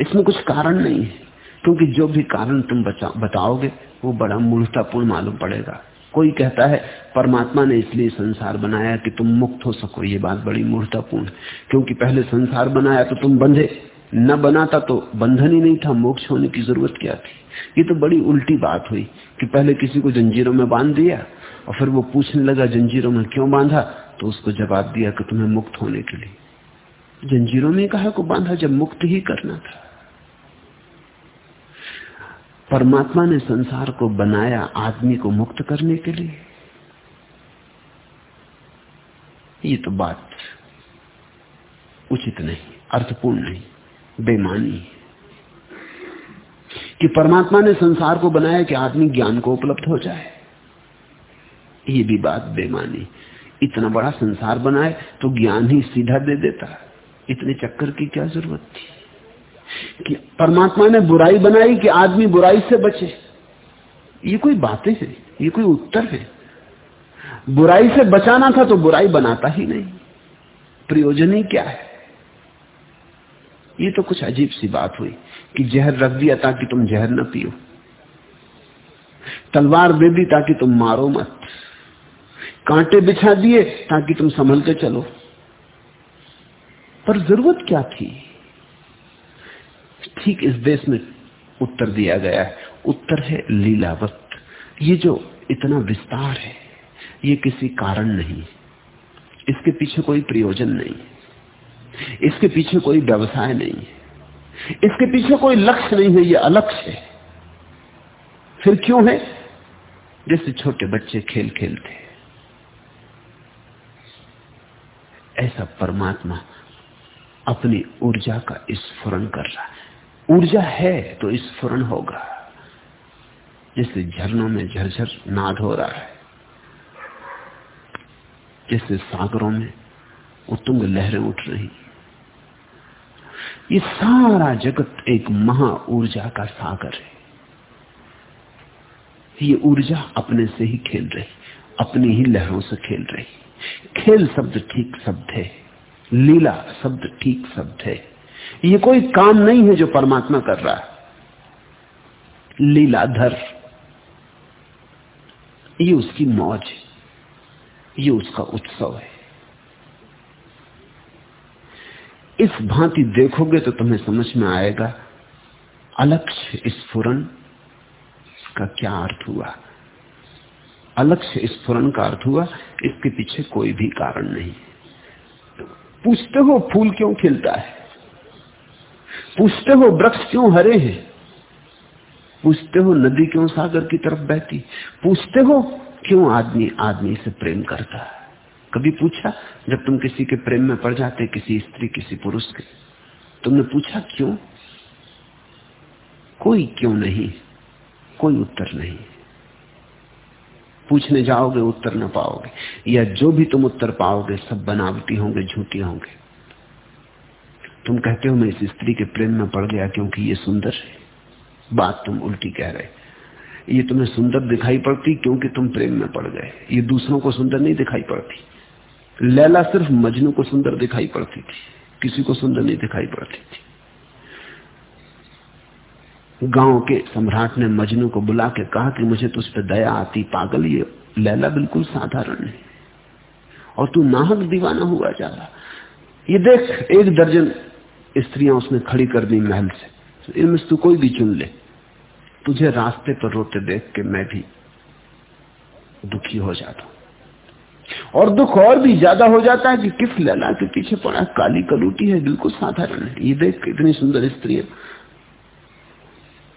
इसमें कुछ कारण नहीं है। क्योंकि जो भी कारण तुम बताओगे, वो बड़ा मूर्तापूर्ण मालूम पड़ेगा। कोई कहता है, परमात्मा ने इसलिए संसार बनाया कि तुम मुक्त हो सको, ये बात बड़ी मूर्तापूर्ण क्योंकि पहले संसार बनाया तो तुम बंधे, न बनाता तो बंधन ही नहीं था, मोक्ष होने की ज़रूरत क्या थी? ये तो बड़ी उल्टी बात हुई कि पहले किसी को जंजीरों में बाँध दिया, और फिर वो पूछने लगा, जंजीरों में क्यों बांधा? तो उसको जवाब दिया कि तुम्हें मुक्त होने के लिए। जंजीरों में कहा को बांधा, जब मुक्त ही करना था। परमात्मा ने संसार को बनाया आदमी को मुक्त करने के लिए। ये तो बात उचित नहीं, अर्थपूर्ण नहीं, बेमानी कि परमात्मा ने संसार को बनाया कि आदमी ज्ञान को उपलब्ध हो जाए, ये भी बात बेमानी इतना बड़ा संसार बनाए तो ज्ञान ही सीधा दे देता। इतने चक्कर की क्या ज़रूरत थी? कि परमात्मा ने बुराई बनाई कि आदमी बुराई से बचे। ये कोई बातें हैं, ये कोई उत्तर है। बुराई से बचाना था तो बुराई बनाता ही नहीं। प्रयोजन ही क्या है? ये तो कुछ अजीब सी बात हुई कि जहर रख दिया ताकि तुम जहर न पियो। तलवार दे दी ताकि तुम मारो मत। कांटे बिछा दिए ताकि तुम संभल के चलो। पर ज़रूरत क्या थी? ठीक इस देश में उत्तर दिया गया है। उत्तर है लीलावत। ये जो इतना विस्तार है, ये किसी कारण नहीं। इसके पीछे कोई प्रयोजन नहीं। इसके पीछे कोई व्यवसाय नहीं। है इसके पीछे कोई लक्ष्य नहीं है, ये अलक्ष्य है। फिर क्यों है? जैसे छोटे बच्चे खेल खेलते ऐसा परमात्मा अपनी ऊर्जा का स्फुरन कर रहा है। ऊर्जा है तो स्फुरन होगा। जैसे झरनों में झरझर नाद हो रहा है जैसे सागरों में उतुंग लहरें उठ रही ये सारा जगत एक महा ऊर्जा का सागर है। ये ऊर्जा अपने से ही खेल रही, अपनी ही लहरों से खेल रही। खेल शब्द ठीक शब्द है, लीला शब्द ठीक शब्द है। ये कोई काम नहीं है जो परमात्मा कर रहा है। लीलाधर। ये उसकी मौज है। ये उसका उत्सव है। इस भांति देखोगे तो तुम्हें समझ में आएगा अलक्ष्य स्फुरन का क्या अर्थ हुआ। अलक्ष्य स्फुरन का अर्थ हुआ, इसके पीछे कोई भी कारण नहीं। पूछते हो, फूल क्यों खिलता है? पूछते हो, वृक्ष क्यों हरे हैं? पूछते हो, नदी क्यों सागर की तरफ़ बहती? पूछते हो, क्यों आदमी आदमी से प्रेम करता है? कभी पूछा, जब तुम किसी के प्रेम में पड़ जाते, किसी स्त्री, किसी पुरुष के? तुमने पूछा, क्यों? कोई क्यों नहीं? कोई उत्तर नहीं। पूछने जाओगे, उत्तर न पाओगे। या जो भी तुम उत्तर पाओगे, सब बनावटी होंगे, झूठी होंगे। तुम कहते हो मैं इस स्त्री के प्रेम में पड़ गया क्योंकि ये सुंदर है। बात तुम उल्टी कह रहे ये तुम्हें सुंदर दिखाई पड़ती क्योंकि तुम प्रेम में पड़ गए। ये दूसरों को सुंदर नहीं दिखाई पड़ती। लैला सिर्फ़ मजनू को सुंदर दिखाई पड़ती थी। किसी को सुंदर नहीं दिखाई पड़ती थी। गाँव के सम्राट ने मजनू को बुला के कहा कि मुझे तुझ पर दया आती। पागल, ये लैला बिल्कुल साधारण है। और तू नाहक दीवाना हुआ जा रहा। ये देख, एक दर्जन स्त्रियाँ उसने खड़ी कर दी महल से। इनमें से तू कोई भी चुन ले। तुझे रास्ते पर रोते देख के मैं भी दुखी हो जाता और दुख और भी ज़्यादा हो जाता है कि किस लला के पीछे पड़ा काली कलूटी है, बिल्कुल साधारण है। ये देख इतनी सुंदर स्त्री है।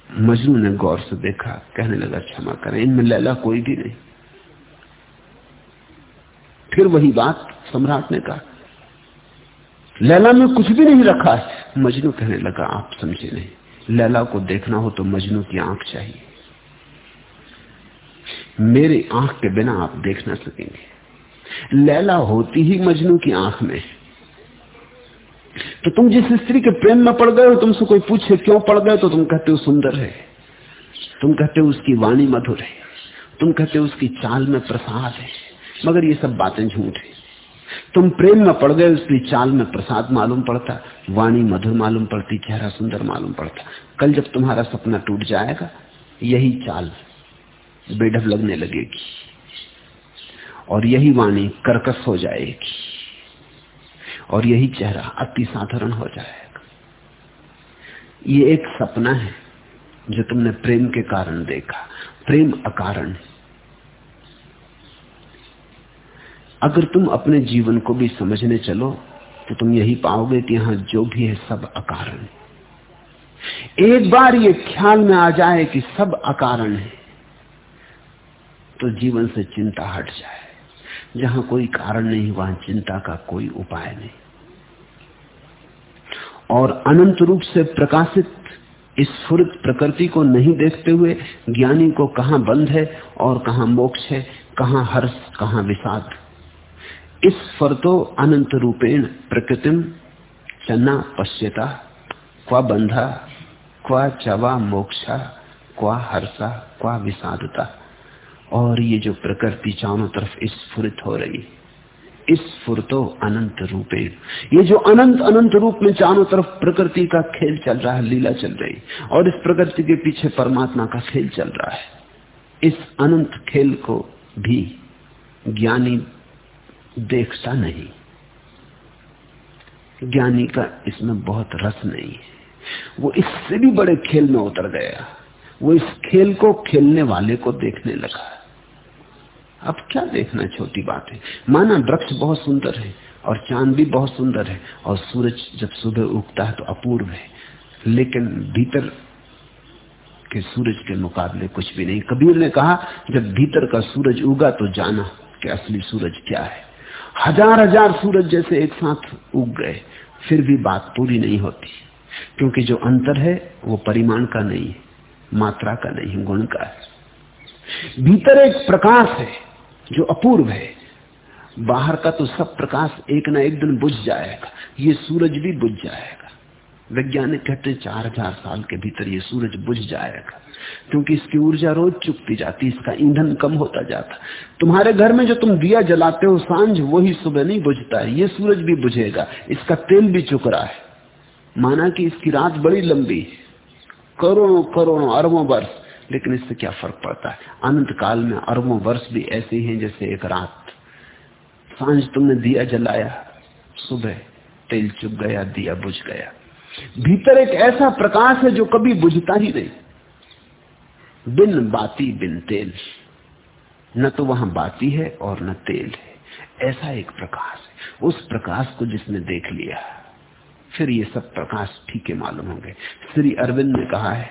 मजनू ने गौर से देखा, कहने लगा, क्षमा करें, इनमें लैला कोई भी नहीं। फिर वही बात सम्राट ने कहा लैला में कुछ भी नहीं रखा है। मजनू कहने लगा, आप समझे नहीं। लैला को देखना हो तो मजनू की आँख चाहिए। मेरी आँख के बिना आप देख ना सकेंगे। लैला होती ही मजनू की आँख में। तो तुम जिस स्त्री के प्रेम में पड़ गए हो, तुमसे कोई पूछे क्यों पड़ गए तो तुम कहते हो सुंदर है। तुम कहते हो उसकी वाणी मधुर है। तुम कहते हो उसकी चाल में प्रसाद है। मगर ये सब बातें झूठ है। तुम प्रेम में पड़ गए, उसकी चाल में प्रसाद मालूम पड़ता, वाणी मधुर मालूम पड़ती, चेहरा सुंदर मालूम पड़ता। कल जब तुम्हारा सपना टूट जाएगा, यही चाल बेढब लगने लगेगी। और यही वाणी कर्कश हो जाएगी। और यही चेहरा अति साधारण हो जाएगा। ये एक सपना है जो तुमने प्रेम के कारण देखा। प्रेम अकारण है। अगर तुम अपने जीवन को भी समझने चलो तो तुम यही पाओगे कि यहाँ जो भी है सब अकारण है। एक बार ये ख्याल में आ जाए कि सब अकारण है तो जीवन से चिंता हट जाए। जहाँ कोई कारण नहीं, वहाँ चिंता का कोई उपाय नहीं। और अनंत रूप से प्रकाशित इस स्फुरित प्रकृति को नहीं देखते हुए ज्ञानी को कहाँ बंध है और कहाँ मोक्ष है, कहाँ हर्ष, कहाँ विषाद। इस फरतो अनंत रूपेण प्रकृतिम चन्ना पश्यता, क्वा बंधा क्वा चवा मोक्षा, क्वा हर्षा, क्वा विषादता। और ये जो प्रकृति चारों तरफ़ स्फुरित हो रही, इस फुरतो अनंत रूपे। ये जो अनंत अनंत रूप में चारों तरफ़ प्रकृति का खेल चल रहा है, लीला चल रही, और इस प्रकृति के पीछे परमात्मा का खेल चल रहा है। इस अनंत खेल को भी ज्ञानी देखता नहीं। ज्ञानी का इसमें बहुत रस नहीं है। वो इससे भी बड़े खेल में उतर गया। वो इस खेल को खेलने वाले को देखने लगा। अब क्या देखना छोटी बात है? माना वृक्ष बहुत सुंदर है और चाँद भी बहुत सुंदर है और सूरज जब सुबह उगता है तो अपूर्व है। लेकिन भीतर के सूरज के मुकाबले कुछ भी नहीं। कबीर ने कहा, जब भीतर का सूरज उगा तो जाना कि असली सूरज क्या है। हज़ार हज़ार सूरज जैसे एक साथ उग गए, फिर भी बात पूरी नहीं होती। क्योंकि जो अंतर है, वो परिमाण का नहीं है, मात्रा का नहीं गुण का है। भीतर एक प्रकाश है, जो अपूर्व है। बाहर का तो सब प्रकाश एक ना एक दिन बुझ जाएगा, ये सूरज भी बुझ जाएगा। वैज्ञानिक कहते चार हज़ार साल के भीतर ये सूरज बुझ जाएगा। क्योंकि इसकी ऊर्जा रोज चुकती जाती इसका ईंधन कम होता जाता तुम्हारे घर में जो तुम दिया जलाते हो साँझ, वही सुबह नहीं बुझता है, ये सूरज भी बुझेगा, इसका तेल भी चुक रहा है। माना कि इसकी रात बड़ी लंबी करोड़ों करोड़ों, अरबों वर्ष, लेकिन इससे क्या फ़र्क पड़ता है? अनंत काल में अरबों वर्ष भी ऐसे ही हैं जैसे एक रात। साँझ तुमने दिया जलाया, सुबह तेल चुप गया, दिया बुझ गया। भीतर एक ऐसा प्रकाश है जो कभी बुझता ही नहीं। बिन बाती बिन तेल न तो वहाँ बाती है और न तेल है। ऐसा एक प्रकाश है। उस प्रकाश को जिसने देख लिया, फिर ये सब प्रकाश फीके मालूम होंगे। श्री अरविंद ने कहा है,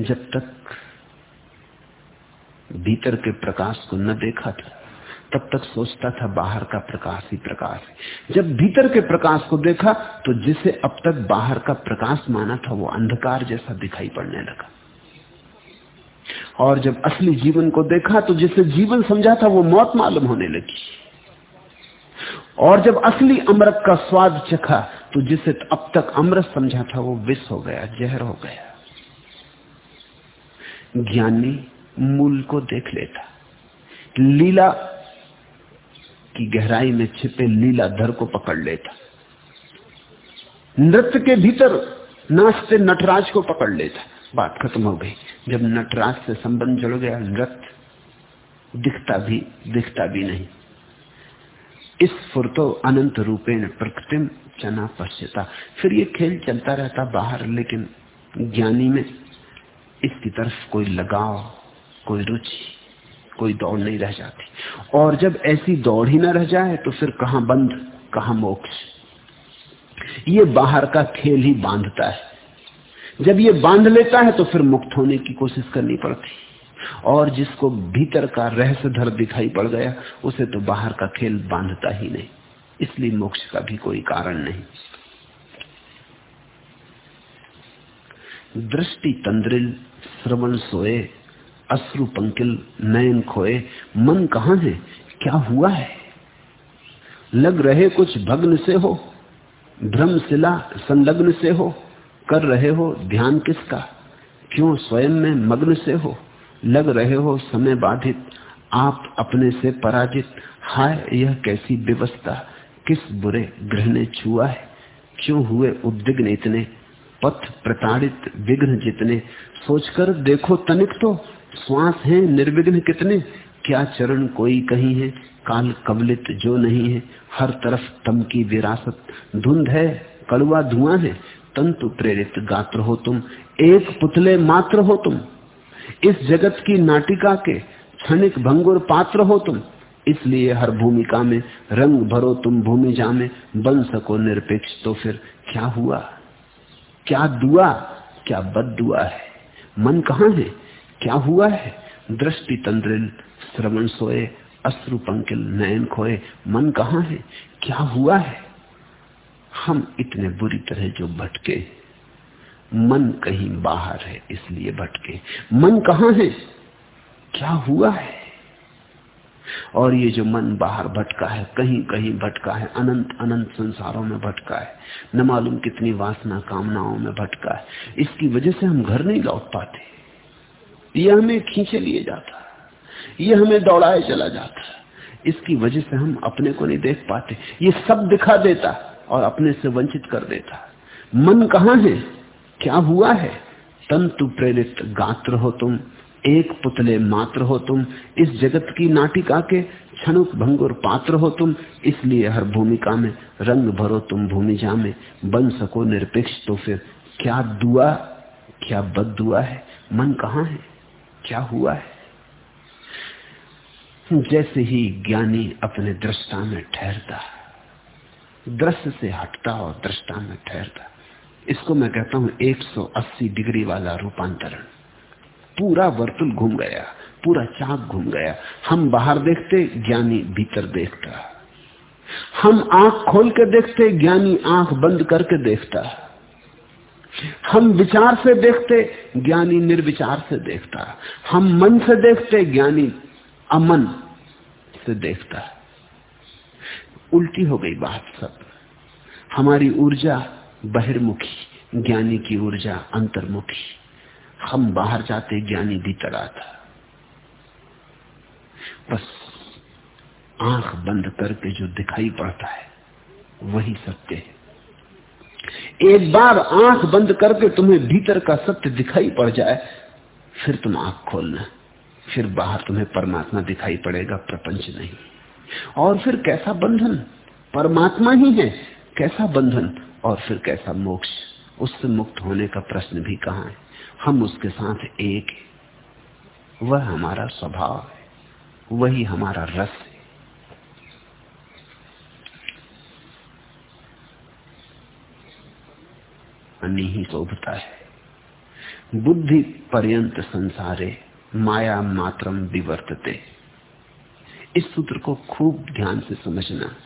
जब तक भीतर के प्रकाश को न देखा था, तब तक सोचता था बाहर का प्रकाश ही प्रकाश है। जब भीतर के प्रकाश को देखा तो जिसे अब तक बाहर का प्रकाश माना था, वो अंधकार जैसा दिखाई पड़ने लगा। और जब असली जीवन को देखा तो जिसे जीवन समझा था वो मौत मालूम होने लगी। और जब असली अमृत का स्वाद चखा तो जिसे अब तक अमृत समझा था वो विष हो गया, जहर हो गया। ज्ञानी मूल को देख लेता। लीला की गहराई में छिपे लीलाधर को पकड़ लेता। नृत्य के भीतर नाचते नटराज को पकड़ लेता। बात खत्म हो गई। जब नटराज से संबंध जुड़ गया नृत्य दिखता भी दिखता भी नहीं। इस फुरतो अनंत रूपेण प्रकृतिम चना पश्यता। फिर ये खेल चलता रहता बाहर, लेकिन ज्ञानी में इसकी तरफ़ कोई लगाव, कोई रुचि, कोई दौड़ नहीं रह जाती। और जब ऐसी दौड़ ही ना रह जाए तो फिर कहाँ बंद, कहाँ मोक्ष। ये बाहर का खेल ही बांधता है। जब ये बाँध लेता है तो फिर मुक्त होने की कोशिश करनी पड़ती। और जिसको भीतर का रहस्य धर दिखाई पड़ गया, उसे तो बाहर का खेल बांधता ही नहीं। इसलिए मोक्ष का भी कोई कारण नहीं। दृष्टि तंद्रिल, श्रवण सोए, अश्रु पंकिल, नयन खोए, मन कहा है? क्या हुआ है? लग रहे कुछ भग्न से हो भ्रम शिला संलग्न से हो कर रहे हो? ध्यान किसका? क्यों स्वयं में मग्न से हो? लग रहे हो समय बाधित? आप अपने से पराजित? हाय, यह कैसी व्यवस्था? किस बुरे ग्रह ने छुआ है? क्यों हुए उद्विग्न इतने? पथ प्रताड़ित विघ्न जितने? सोचकर देखो तनिक तो श्वास है निर्विघ्न कितने? क्या चरण कोई कहीं है? काल कबलित जो नहीं है? हर तरफ़ तम की विरासत। धुंध है, कड़वा धुआँ है। तंतु प्रेरित गात्र हो तुम, एक पुतले मात्र हो तुम। इस जगत की नाटिका के क्षणिक भंगुर पात्र हो तुम, इसलिए हर भूमिका में रंग भरो तुम भूमि जामे, बन सको निरपेक्ष तो फिर क्या हुआ? क्या दुआ? क्या बद दुआ है? मन कहाँ है? क्या हुआ है? दृष्टि तंद्रिल श्रवण सोए, अश्रु पंकिल नयन खोए, मन कहाँ है? क्या हुआ है? हम इतने बुरी तरह जो भटके, मन कहीं बाहर है इसलिए भटके। मन कहाँ है? क्या हुआ है? और ये जो मन बाहर भटका है, कहीं कहीं भटका है, अनंत अनंत संसारों में भटका है, न मालूम कितनी वासना कामनाओं में भटका है, इसकी वजह से हम घर नहीं लौट पाते। यह हमें खींचे लिए जाता यह हमें दौड़ाए चला जाता इसकी वजह से हम अपने को नहीं देख पाते। ये सब दिखा देता और अपने से वंचित कर देता मन कहाँ है? क्या हुआ है? तंतु प्रेरित गात्र हो तुम, एक पुतले मात्र हो तुम, इस जगत की नाटिका के क्षणुक भंगुर पात्र हो तुम, इसलिए हर भूमिका में रंग भरो तुम भूमि जा में, बन सको निरपेक्ष तो फिर क्या दुआ, क्या बद दुआ है? मन कहाँ है? क्या हुआ है? जैसे ही ज्ञानी अपने दृष्टा में ठहरता दृश्य से हटता और दृष्टा में ठहरता। इसको मैं कहता हूँ 180 डिग्री वाला रूपांतरण। पूरा वर्तुल घूम गया, पूरा चाक घूम गया। हम बाहर देखते, ज्ञानी भीतर देखता। हम आँख खोल के देखते, ज्ञानी आँख बंद करके देखता। हम विचार से देखते, ज्ञानी निर्विचार से देखता। हम मन से देखते, ज्ञानी अमन से देखता। उल्टी हो गई बात सब। हमारी ऊर्जा बहिर्मुखी, ज्ञानी की ऊर्जा अंतर्मुखी। हम बाहर जाते, ज्ञानी भीतर आता। बस आँख बंद करके जो दिखाई पड़ता है, वही सत्य है। एक बार आँख बंद करके तुम्हें भीतर का सत्य दिखाई पड़ जाए, फिर तुम आँख खोलना, फिर बाहर तुम्हें परमात्मा दिखाई पड़ेगा, प्रपंच नहीं। और फिर कैसा बंधन? परमात्मा ही है, कैसा बंधन? और फिर कैसा मोक्ष? उससे मुक्त होने का प्रश्न भी कहा है? हम उसके साथ एक है। वह हमारा स्वभाव है, वही हमारा रस है। ही शोभता है। बुद्धि पर्यंत संसारे, माया मात्रम विवर्तते। इस सूत्र को खूब ध्यान से समझना।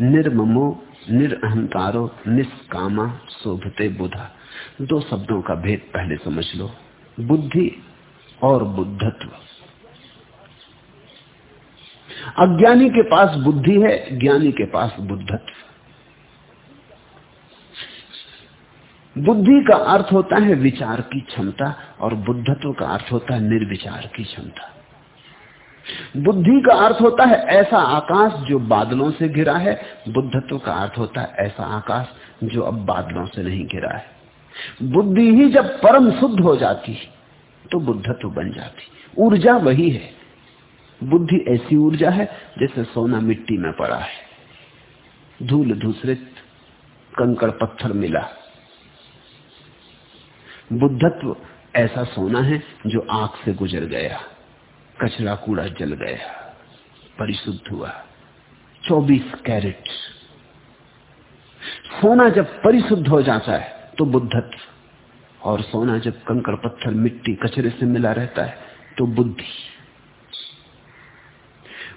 निर्ममो, निरअहकारो, निष्कामा, शोभते बुधा। दो शब्दों का भेद पहले समझ लो। बुद्धि और बुद्धत्व। अज्ञानी के पास बुद्धि है, ज्ञानी के पास बुद्धत्व। बुद्धि का अर्थ होता है विचार की क्षमता और बुद्धत्व का अर्थ होता है निर्विचार की क्षमता। बुद्धि का अर्थ होता है ऐसा आकाश जो बादलों से घिरा है। बुद्धत्व का अर्थ होता है ऐसा आकाश जो अब बादलों से नहीं घिरा है। बुद्धि ही जब परम शुद्ध हो जाती तो बुद्धत्व बन जाती। ऊर्जा वही है। बुद्धि ऐसी ऊर्जा है जैसे सोना मिट्टी में पड़ा है। धूल धूसरित कंकड़ पत्थर मिला। बुद्धत्व ऐसा सोना है जो आँख से गुजर गया। कचरा कूड़ा जल गया, परिशुद्ध हुआ। 24 कैरेट। सोना जब परिशुद्ध हो जाता है तो बुद्धत्व। और सोना जब कंकड़ पत्थर, मिट्टी, कचरे से मिला रहता है तो बुद्धि।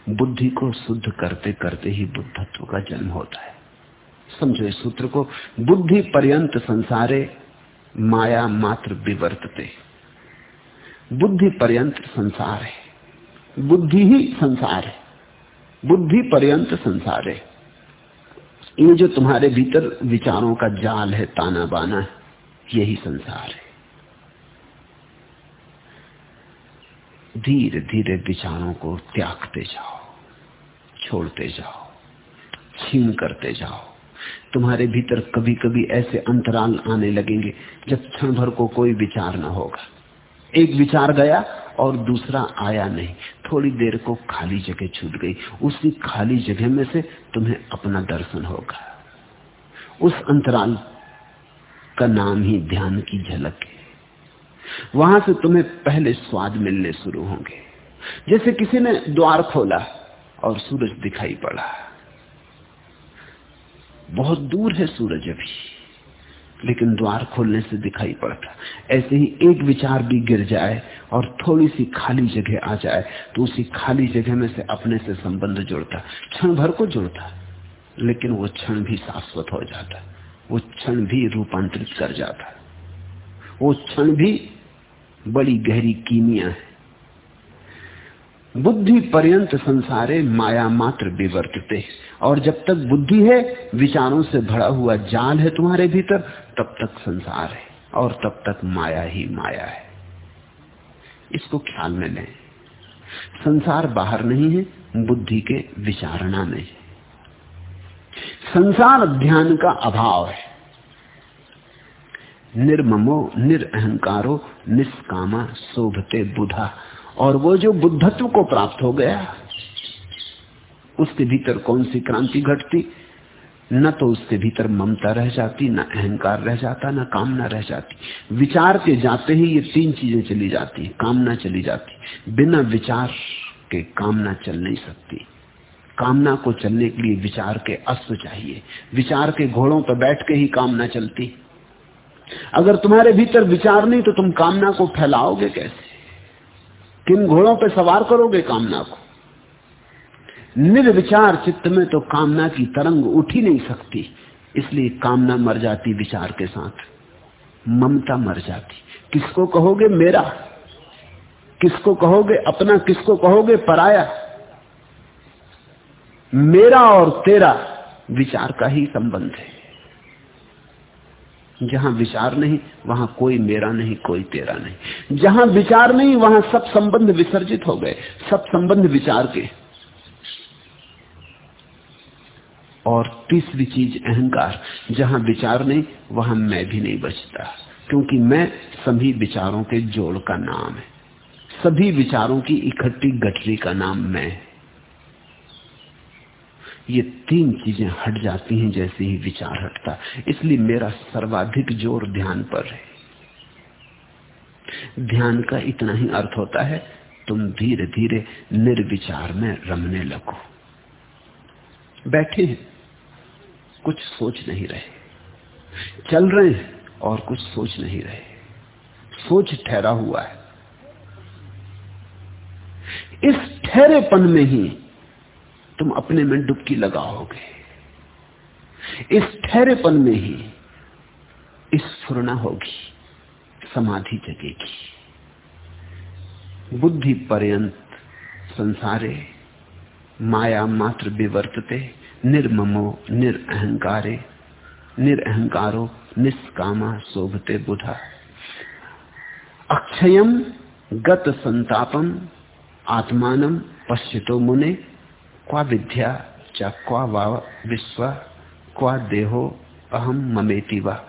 बुद्धि को शुद्ध करते करते ही बुद्धत्व का जन्म होता है। समझो इस सूत्र को, बुद्धि पर्यंत संसारे माया मात्र विवर्तते। बुद्धि पर्यंत संसार है। बुद्धि ही संसार है। बुद्धि पर्यंत संसार है। ये जो तुम्हारे भीतर विचारों का जाल है ताना बाना है यही संसार है। धीरे धीरे विचारों को त्यागते जाओ, छोड़ते जाओ, छीन करते जाओ। तुम्हारे भीतर कभी कभी ऐसे अंतराल आने लगेंगे जब क्षण भर को कोई विचार ना होगा। एक विचार गया और दूसरा आया नहीं। थोड़ी देर को खाली जगह छूट गई। उसी खाली जगह में से तुम्हें अपना दर्शन होगा। उस अंतराल का नाम ही ध्यान की झलक है। वहाँ से तुम्हें पहले स्वाद मिलने शुरू होंगे। जैसे किसी ने द्वार खोला और सूरज दिखाई पड़ा। बहुत दूर है सूरज अभी। लेकिन द्वार खोलने से दिखाई पड़ता। ऐसे ही एक विचार भी गिर जाए और थोड़ी सी खाली जगह आ जाए तो उसी खाली जगह में से अपने से संबंध जुड़ता। क्षण भर को जुड़ता, लेकिन वो क्षण भी शाश्वत हो जाता। वो क्षण भी रूपांतरित कर जाता। वो क्षण भी बड़ी गहरी कीमिया है। बुद्धि पर्यंत संसारे माया मात्र विवर्तते और जब तक बुद्धि है, विचारों से भरा हुआ जाल है तुम्हारे भीतर, तब तक संसार है, और तब तक माया ही माया है। इसको ख्याल में लें। संसार बाहर नहीं है, बुद्धि के विचारणा में है। संसार ध्यान का अभाव है। निर्ममो निरअहकारो निष्कामा, शोभते बुधा और वो जो बुद्धत्व को प्राप्त हो गया, उसके भीतर कौन सी क्रांति घटती? न तो उसके भीतर ममता रह जाती, न अहंकार रह जाता, न कामना रह जाती। विचार के जाते ही ये तीन चीज़ें चली जाती, कामना चली जाती। बिना विचार के कामना चल नहीं सकती। कामना को चलने के लिए विचार के अश्व चाहिए। विचार के घोड़ों पर बैठ के ही कामना चलती। अगर तुम्हारे भीतर विचार नहीं तो तुम कामना को फैलाओगे कैसे? किन घोड़ों पर सवार करोगे कामना को? निर्विचार चित्त में तो कामना की तरंग उठ ही नहीं सकती, इसलिए कामना मर जाती विचार के साथ। ममता मर जाती। किसको कहोगे? मेरा। किसको कहोगे? अपना। किसको कहोगे? पराया। मेरा और तेरा विचार का ही संबंध है। जहाँ विचार नहीं, वहाँ कोई मेरा नहीं, कोई तेरा नहीं। जहाँ विचार नहीं, वहाँ सब संबंध विसर्जित हो गए, सब संबंध विचार के। और तीसरी चीज़ अहंकार, जहाँ विचार नहीं, वहाँ मैं भी नहीं बचता, क्योंकि मैं सभी विचारों के जोड़ का नाम है। सभी विचारों की इकट्ठी गठरी का नाम मैं है ये तीन चीज़ें हट जाती हैं जैसे ही विचार हटता। इसलिए मेरा सर्वाधिक ज़ोर ध्यान पर है। ध्यान का इतना ही अर्थ होता है, तुम धीरे धीरे निर्विचार में रमने लगो। बैठे हैं, कुछ सोच नहीं रहे। चल रहे हैं और कुछ सोच नहीं रहे। सोच ठहरा हुआ है। इस ठहरेपन में ही तुम अपने में डुबकी लगाओगे। इस ठहरेपन में ही स्फुरना होगी, समाधि जगेगी। बुद्धि पर्यंत संसारे, माया मात्र विवर्तते, निर्ममो निरअहकारे निरअहकारो निष्कामा शोभते बुधा। अक्षयम गत संतापम आत्मान पश्चितो मुने क्वा विद्या च क्वा वा विश्व क्वा देहो अहम ममेति वा।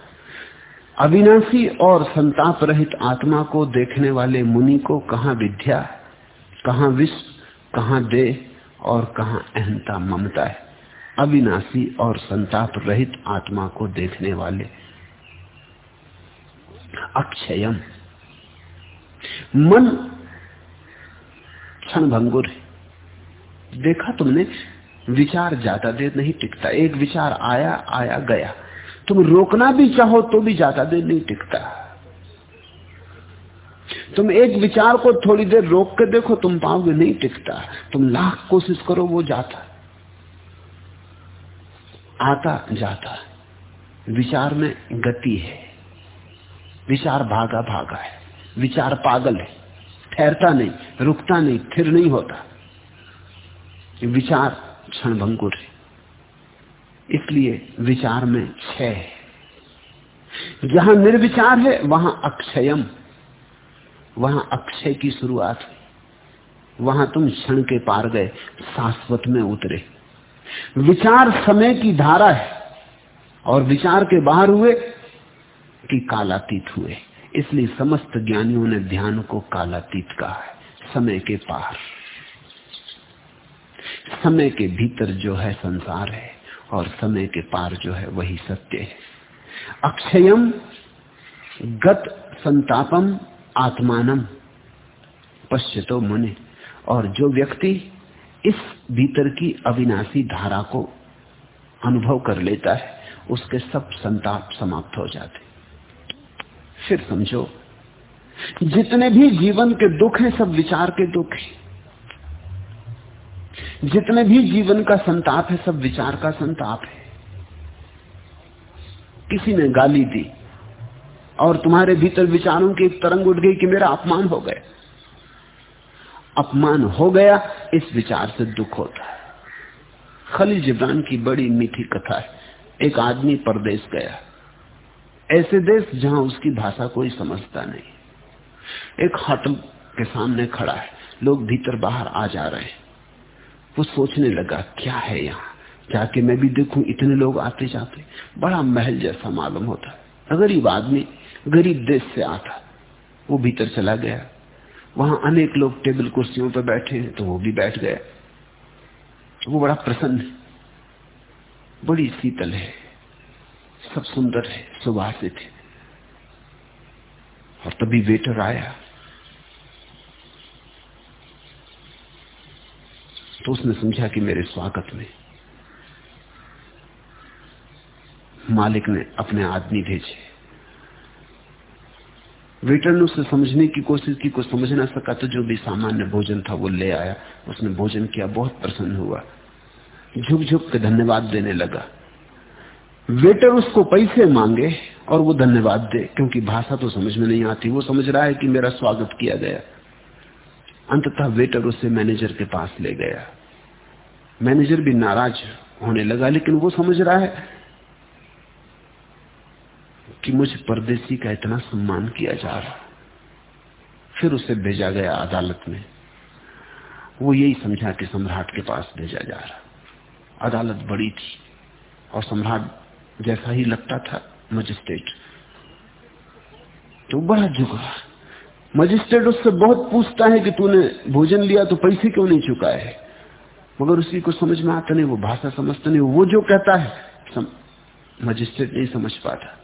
अविनाशी और संताप रहित आत्मा को देखने वाले मुनि को कहा विद्या, कहा विश्व कहा देह और कहा अहंता ममता है? अविनाशी और संताप रहित आत्मा को देखने वाले। अक्षयम। मन क्षण भंगुर है। देखा तुमने? विचार ज़्यादा देर नहीं टिकता। एक विचार आया आया, गया। तुम रोकना भी चाहो तो भी ज़्यादा देर नहीं टिकता। तुम एक विचार को थोड़ी देर रोक के देखो, तुम पाओगे नहीं टिकता। तुम लाख कोशिश करो, वो जाता। आता, जाता। विचार में गति है। विचार भागा भागा है। विचार पागल है। ठहरता नहीं, रुकता नहीं फिर नहीं होता। विचार क्षण भंगुर है। इसलिए विचार में क्षय है। जहाँ निर्विचार है, वहाँ अक्षयम। वहाँ अक्षय की शुरुआत हुई वहाँ तुम क्षण के पार गए, शाश्वत में उतरे। विचार समय की धारा है और विचार के बाहर हुए कि कालातीत हुए। इसलिए समस्त ज्ञानियों ने ध्यान को कालातीत कहा है, समय के पार। समय के भीतर जो है संसार है और समय के पार जो है वही सत्य है। अक्षयम गत संतापम आत्मानम पश्चितो मुनि। और जो व्यक्ति इस भीतर की अविनाशी धारा को अनुभव कर लेता है, उसके सब संताप समाप्त हो जाते। फिर समझो, जितने भी जीवन के दुख हैं, सब विचार के दुख हैं। जितने भी जीवन का संताप है, सब विचार का संताप है। किसी ने गाली दी और तुम्हारे भीतर विचारों की एक तरंग उठ गई कि मेरा अपमान हो गया। अपमान हो गया, इस विचार से दुख होता है। खली जिब्रान की बड़ी मीठी कथा है। एक आदमी परदेश गया। ऐसे देश जहाँ उसकी भाषा कोई समझता नहीं। एक होटल के सामने खड़ा है। लोग भीतर बाहर आ जा रहे हैं। वो सोचने लगा, क्या है यहाँ? जाके मैं भी देखूँ, इतने लोग आते जाते बड़ा महल जैसा मालूम होता। है गरीब आदमी, गरीब देश से आता। वो भीतर चला गया। वहाँ अनेक लोग टेबल कुर्सियों पर बैठे हैं तो वो भी बैठ गया। वो बड़ा प्रसन्न है। बड़ी शीतल है। सब सुंदर है सुभाषित है और तभी वेटर आया। तो उसने समझा कि मेरे स्वागत में मालिक ने अपने आदमी भेजे। वेटर ने उसे समझने की कोशिश की, कुछ समझ ना सका तो जो भी सामान्य भोजन था वो ले आया। उसने भोजन किया, बहुत प्रसन्न हुआ। झुक झुक के धन्यवाद देने लगा। वेटर उसको पैसे मांगे और वो धन्यवाद दे, क्योंकि भाषा तो समझ में नहीं आती। वो समझ रहा है कि मेरा स्वागत किया गया। अंततः वेटर उसे मैनेजर के पास ले गया। मैनेजर भी नाराज़ होने लगा, लेकिन वो समझ रहा है कि मुझ परदेसी का इतना सम्मान किया जा रहा फिर उसे भेजा गया अदालत में। वो यही समझा कि सम्राट के पास भेजा जा रहा। अदालत बड़ी थी और सम्राट जैसा ही लगता था, मजिस्ट्रेट। तो बड़ा झुका मजिस्ट्रेट उससे बहुत पूछता है कि तूने भोजन लिया तो पैसे क्यों नहीं चुकाए है? मगर उसी को समझ में आता नहीं वो भाषा समझता नहीं वो जो कहता है सम, मजिस्ट्रेट नहीं समझ पाता।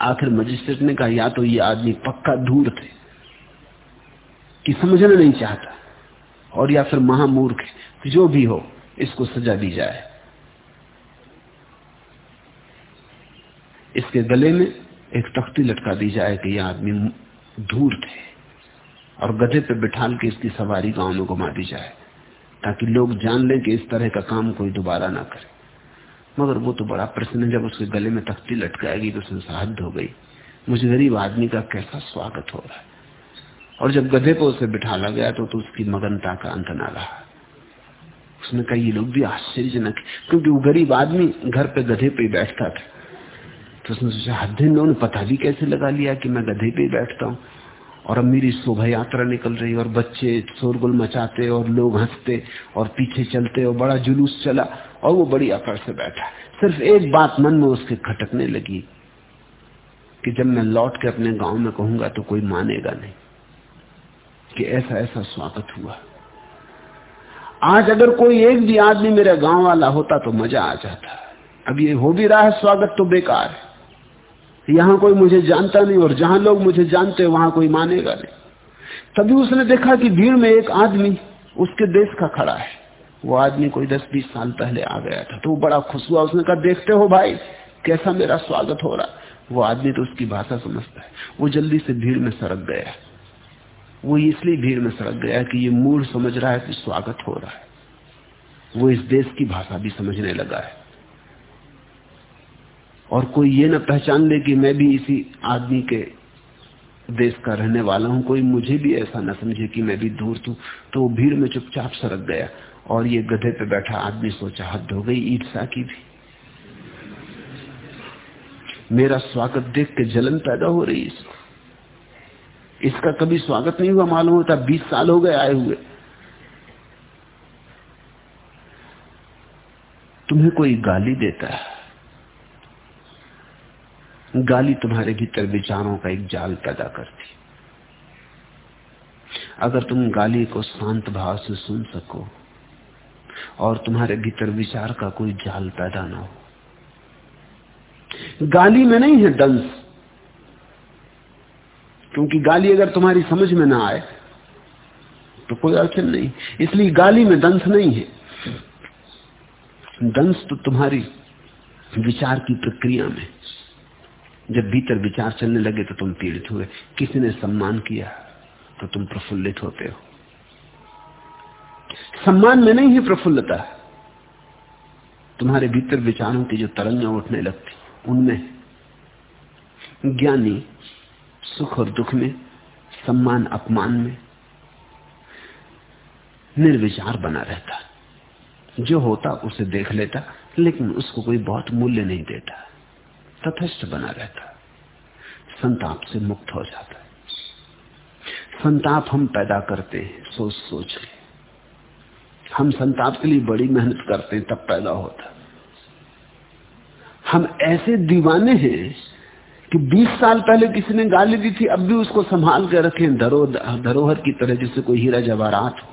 आखिर मजिस्ट्रेट ने कहा या तो ये आदमी पक्का दूर थे कि समझना नहीं चाहता और या फिर महामूर्ख जो भी हो इसको सजा दी जाए। इसके गले में एक तख्ती लटका दी जाए कि यह आदमी दूर थे और गधे पे बिठाल के इसकी सवारी गाँव में घुमा दी जाए ताकि लोग जान लें कि इस तरह का काम कोई दोबारा ना करे। मगर वो तो बड़ा प्रश्न है जब उसके गले में तख्ती लटकाएगी तो संसाहद हो गई। मुझे गरीब आदमी का कैसा स्वागत हो रहा है? और जब गधे को उसे बिठाला गया तो, तो उसकी मगनता का अंत ना रहा। उसने कहा ये लोग भी आश्चर्यजनक क्योंकि वो गरीब आदमी घर पे गधे पे बैठता था। तो उसने सोचा, हद उन्होंने पता भी कैसे लगा लिया कि मैं गधे पे बैठता हूँ? और अब मेरी शोभा यात्रा निकल रही और बच्चे शोरगुल मचाते और लोग हँसते और पीछे चलते और बड़ा जुलूस चला और वो बड़ी अकड़ से बैठा। सिर्फ़ एक बात मन में उसके खटकने लगी कि जब मैं लौट के अपने गाँव में कहूँगा तो कोई मानेगा नहीं कि ऐसा ऐसा स्वागत हुआ। आज अगर कोई एक भी आदमी मेरा गाँव वाला होता तो मज़ा आ जाता। अब ये हो भी रहा है स्वागत तो बेकार है। यहाँ कोई मुझे जानता नहीं और जहाँ लोग मुझे जानते वहाँ कोई मानेगा नहीं। तभी उसने देखा कि भीड़ में एक आदमी उसके देश का खड़ा है। वो आदमी कोई दस बीस साल पहले आ गया था तो वो बड़ा खुश हुआ। उसने कहा, देखते हो भाई, कैसा मेरा स्वागत हो रहा? वो आदमी तो उसकी भाषा समझता है। वो जल्दी से भीड़ में सड़क गया। वो इसलिए भीड़ में सड़क गया कि ये मूड समझ रहा है कि स्वागत हो रहा है। वो इस देश की भाषा भी समझने लगा है। और कोई ये ना पहचान ले कि मैं भी इसी आदमी के देश का रहने वाला हूँ। कोई मुझे भी ऐसा ना समझे कि मैं भी दूर तू तो भीड़ में चुपचाप सरक गया और ये गधे पे बैठा आदमी सोचा, हद हो गई ईर्षा की भी। मेरा स्वागत देख के जलन पैदा हो रही इसको। इसका कभी स्वागत नहीं हुआ, मालूम होता बीस साल हो गए आए हुए। तुम्हें कोई गाली देता है? गाली तुम्हारे भीतर विचारों का एक जाल पैदा करती। अगर तुम गाली को शांत भाव से सुन सको, और तुम्हारे भीतर विचार का कोई जाल पैदा ना हो। गाली में नहीं है दंश क्योंकि गाली अगर तुम्हारी समझ में ना आए तो कोई अड़चन नहीं। इसलिए गाली में दंश नहीं है। दंश तो तुम्हारी विचार की प्रक्रिया में जब भीतर विचार चलने लगे तो तुम पीड़ित हुए। किसी ने सम्मान किया तो तुम प्रफुल्लित होते हो। सम्मान में नहीं है प्रफुल्लता। तुम्हारे भीतर विचारों की जो तरंगें उठने लगती, उनमें ज्ञानी सुख और दुख में, सम्मान अपमान में निर्विचार बना रहता। जो होता उसे देख लेता, लेकिन उसको कोई बहुत मूल्य नहीं देता। तथस्थ बना रहता संताप से मुक्त हो जाता है। संताप हम पैदा करते हैं सोच सोच के। हम संताप के लिए बड़ी मेहनत करते हैं, तब पैदा होता हम ऐसे दीवाने हैं कि 20 साल पहले किसी ने गाली दी थी, अब भी उसको संभाल कर रखे, धरो, धरोहर की तरह जिससे कोई हीरा जवाहरात हो।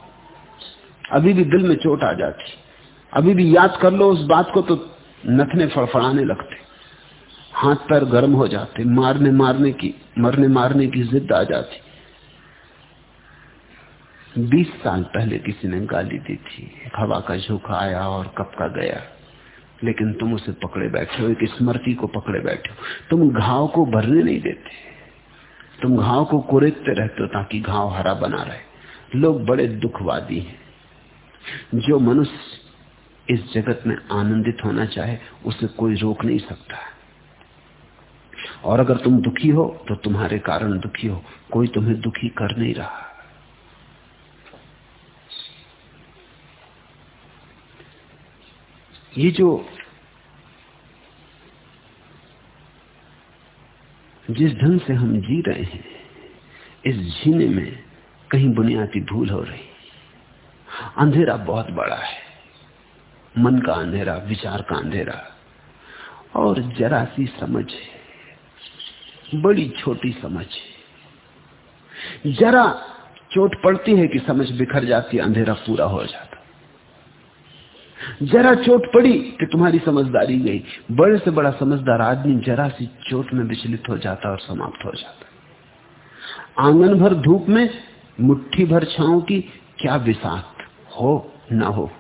अभी भी दिल में चोट आ जाती अभी भी याद कर लो उस बात को तो नथने फड़फड़ाने लगते हाथ पैर गर्म हो जाते, मारने मारने की, मरने मारने की जिद आ जाती। बीस साल पहले किसी ने गाली दी थी, हवा का झोंका आया और कब का गया। लेकिन तुम उसे पकड़े बैठे हो, एक स्मृति को पकड़े बैठे हो। तुम घाव को भरने नहीं देते। तुम घाव को कुरेदते रहते हो ताकि घाव हरा बना रहे। लोग बड़े दुखवादी हैं। जो मनुष्य इस जगत में आनंदित होना चाहे, उसे कोई रोक नहीं सकता। और अगर तुम दुखी हो तो तुम्हारे कारण दुखी हो। कोई तुम्हें दुखी कर नहीं रहा। ये जो जिस ढंग से हम जी रहे हैं, इस जीने में कहीं बुनियादी भूल हो रही अंधेरा बहुत बड़ा है। मन का अंधेरा, विचार का अंधेरा। और जरा सी समझ है। बड़ी छोटी समझ जरा चोट पड़ती है कि समझ बिखर जाती अंधेरा पूरा हो जाता जरा चोट पड़ी कि तुम्हारी समझदारी गई। बड़े से बड़ा समझदार आदमी जरा सी चोट में विचलित हो जाता और समाप्त हो जाता आँगन भर धूप में, मुट्ठी भर छाओ की क्या विषाक्त हो ना हो।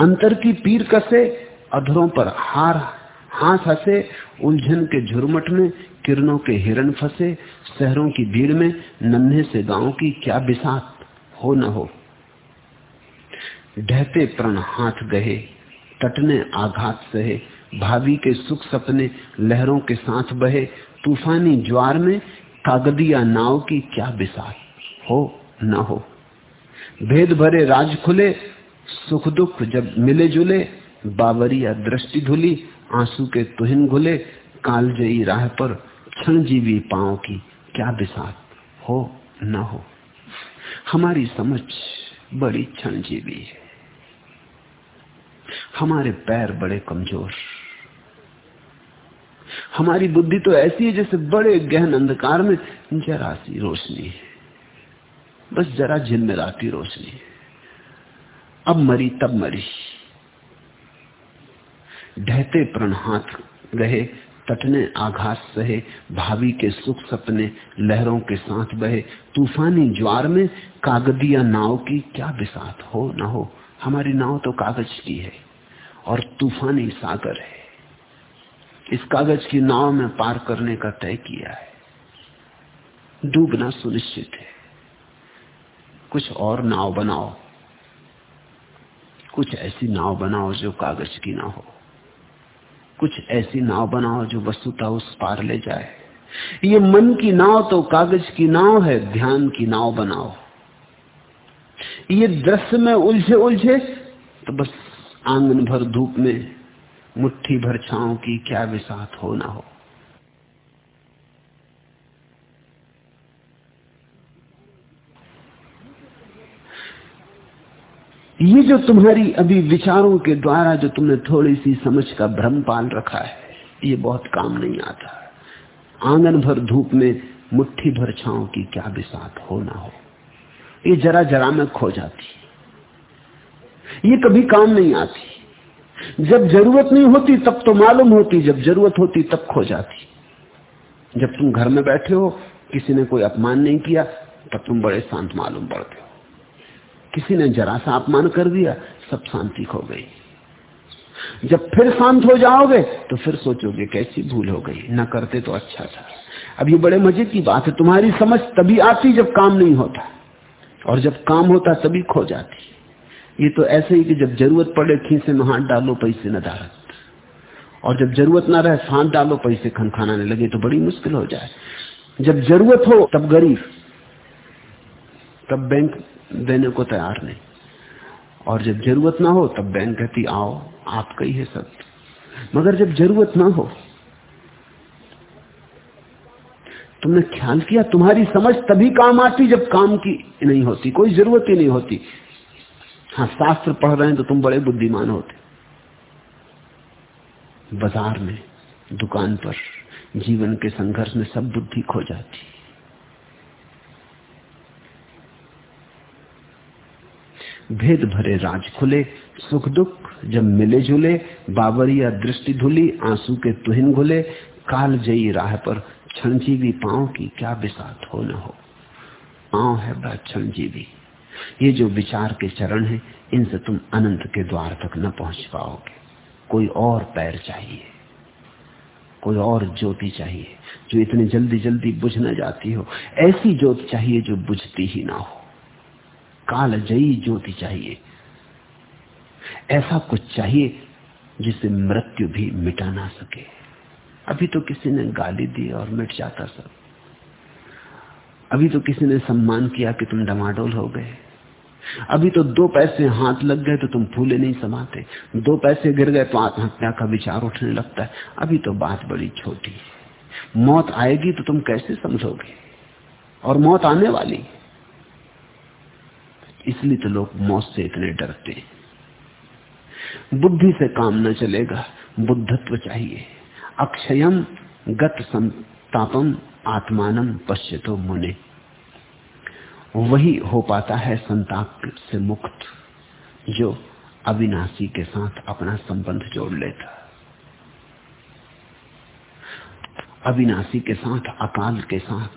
अंतर की पीर कसे, अधरों पर हार हाथ हंसे, उलझन के झुरमट में, किरणों के हिरण फंसे, शहरों की भीड़ में, नन्हे से गाँव की क्या बिसात हो न हो। ढहते प्रण हाथ गहे, तटने आघात सहे, भावी के सुख सपने लहरों के साथ बहे, तूफानी ज्वार में, कागदिया नाव की क्या बिसात हो न हो। भेद भरे राज खुले, सुख दुख जब मिले जुले, बावरिया दृष्टि धुली आँसू के तुहिन घुले कालजयी राह पर क्षण जीवी पाओ की क्या बिसात हो न हो। हमारी समझ बड़ी क्षण जीवी है। हमारे पैर बड़े कमज़ोर। हमारी बुद्धि तो ऐसी है जैसे बड़े गहन अंधकार में जरा सी रोशनी है। बस जरा झिलमिलाती रोशनी है। अब मरी, तब मरी। ढहते प्रण हाथ गए तटने आघात सहे, भावी के सुख सपने लहरों के साथ बहे। तूफानी ज्वार में कागदिया नाव की क्या बिसात हो ना हो, हमारी नाव तो कागज़ की है और तूफानी सागर है। इस कागज़ की नाव में पार करने का तय किया है। डूबना सुनिश्चित है। कुछ और नाव बनाओ, कुछ ऐसी नाव बनाओ जो कागज़ की ना हो। कुछ ऐसी नाव बनाओ जो वस्तुता उस पार ले जाए। ये मन की नाव तो कागज़ की नाव है, ध्यान की नाव बनाओ। ये दृश्य में उलझे उलझे तो बस आँगन भर धूप में, मुट्ठी भर छाओ की क्या विसात हो ना हो। ये जो तुम्हारी अभी विचारों के द्वारा जो तुमने थोड़ी सी समझ का भ्रम पाल रखा है, ये बहुत काम नहीं आता। आँगन भर धूप में मुट्ठी भर छाओ की क्या बिसात हो ना हो। ये जरा जरा में खो जाती ये कभी काम नहीं आती। जब ज़रूरत नहीं होती, तब तो मालूम होती, जब ज़रूरत होती, तब खो जाती। जब तुम घर में बैठे हो, किसी ने कोई अपमान नहीं किया, तब तुम बड़े शांत मालूम पड़ते हो। किसी ने जरा सा अपमान कर दिया, सब शांति खो गई। जब फिर शांत हो जाओगे तो फिर सोचोगे कैसी भूल हो गई। ना करते तो अच्छा था। अब ये बड़े मज़े की बात है, तुम्हारी समझ तभी आती जब काम नहीं होता। और जब काम होता, तभी खो जाती। ये तो ऐसे ही कि जब ज़रूरत पड़े, खीसे में हाथ डालो, पैसे न धारत और जब ज़रूरत ना रहे, हाथ डालो, पैसे खनखानाने लगे तो बड़ी मुश्किल हो जाए। जब ज़रूरत हो, तब गरीब, तब बैंक देने को तैयार नहीं। और जब ज़रूरत ना हो, तब बैंक कहती, आओ, आपका ही है सब। मगर जब ज़रूरत ना हो, तुमने ख्याल किया, तुम्हारी समझ तभी काम आती जब काम की नहीं होती, कोई ज़रूरत ही नहीं होती। हाँ शास्त्र पढ़ रहे हैं तो तुम बड़े बुद्धिमान होते। बाज़ार में, दुकान पर, जीवन के संघर्ष में सब बुद्धि खो जाती। भेद भरे राज खुले, सुख दुख जब मिले जुले बाबरिया दृष्टि धुली, आँसू के तुहिन घुले, काल जई राह पर क्षणजीवी पाँव की क्या बिसात हो न हो। पाँव है बड़ा क्षणजीवी। ये जो विचार के चरण है, इनसे तुम अनंत के द्वार तक न पहुँच पाओगे। कोई और पैर चाहिए। कोई और ज्योति चाहिए, जो इतनी जल्दी जल्दी बुझ न जाती हो। ऐसी ज्योति चाहिए जो बुझती ही ना हो। काल जयी ज्योति चाहिए। ऐसा कुछ चाहिए जिसे मृत्यु भी मिटा ना सके। अभी तो किसी ने गाली दी और मिट जाता सब। अभी तो किसी ने सम्मान किया कि तुम डमाडोल हो गए। अभी तो दो पैसे हाथ लग गए तो तुम फूले नहीं समाते। दो पैसे गिर गए तो आत्महत्या का विचार उठने लगता है। अभी तो बात बड़ी छोटी। है मौत आएगी तो तुम कैसे समझोगे? और मौत आने वाली? इसलिए तो लोग मौत से इतने डरते बुद्धि से काम न चलेगा, बुद्धत्व चाहिए। अक्षयम गत संतापम आत्मानम पश्चितो मुने। वही हो पाता है संताप से मुक्त, जो अविनाशी के साथ अपना संबंध जोड़ लेता। अविनाशी के साथ, अकाल के साथ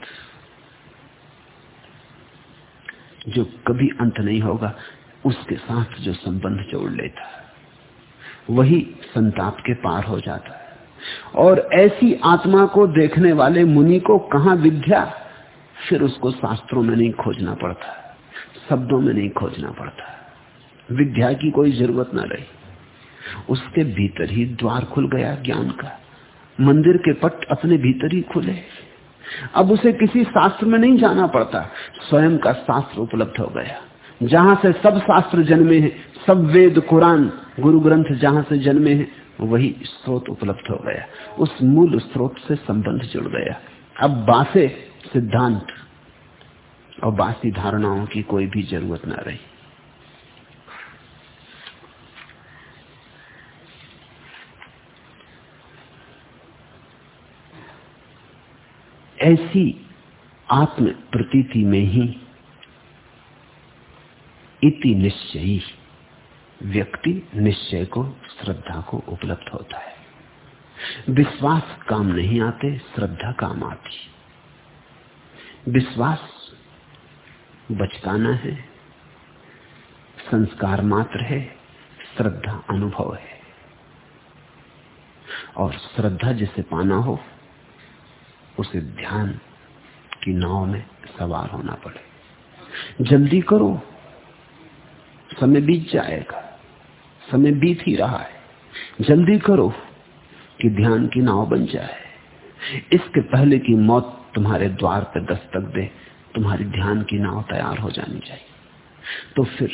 जो कभी अंत नहीं होगा, उसके साथ जो संबंध जोड़ लेता है, वही संताप के पार हो जाता है। और ऐसी आत्मा को देखने वाले मुनि को कहा विद्या? फिर उसको शास्त्रों में नहीं खोजना पड़ता, शब्दों में नहीं खोजना पड़ता। विद्या की कोई ज़रूरत ना रही। उसके भीतर ही द्वार खुल गया ज्ञान का। मंदिर के पट अपने भीतर ही खुले। अब उसे किसी शास्त्र में नहीं जाना पड़ता। स्वयं का शास्त्र उपलब्ध हो गया। जहाँ से सब शास्त्र जन्मे हैं, सब वेद, कुरान, गुरु ग्रंथ जहाँ से जन्मे हैं, वही स्रोत उपलब्ध हो गया। उस मूल स्रोत से संबंध जुड़ गया। अब बासे सिद्धांत और बासी धारणाओं की कोई भी ज़रूरत ना रही। ऐसी आत्म प्रतीति में ही इति निश्चयी व्यक्ति निश्चय को, श्रद्धा को उपलब्ध होता है। विश्वास काम नहीं आते, श्रद्धा काम आती विश्वास बचकाना है, संस्कार मात्र है, श्रद्धा अनुभव है। और श्रद्धा जिसे पाना हो उसे ध्यान की नाव में सवार होना पड़े। जल्दी करो। समय बीत जाएगा। समय बीत ही रहा है। जल्दी करो कि ध्यान की नाव बन जाए। इसके पहले की मौत तुम्हारे द्वार पर दस्तक दे, तुम्हारी ध्यान की नाव तैयार हो जानी चाहिए। तो फिर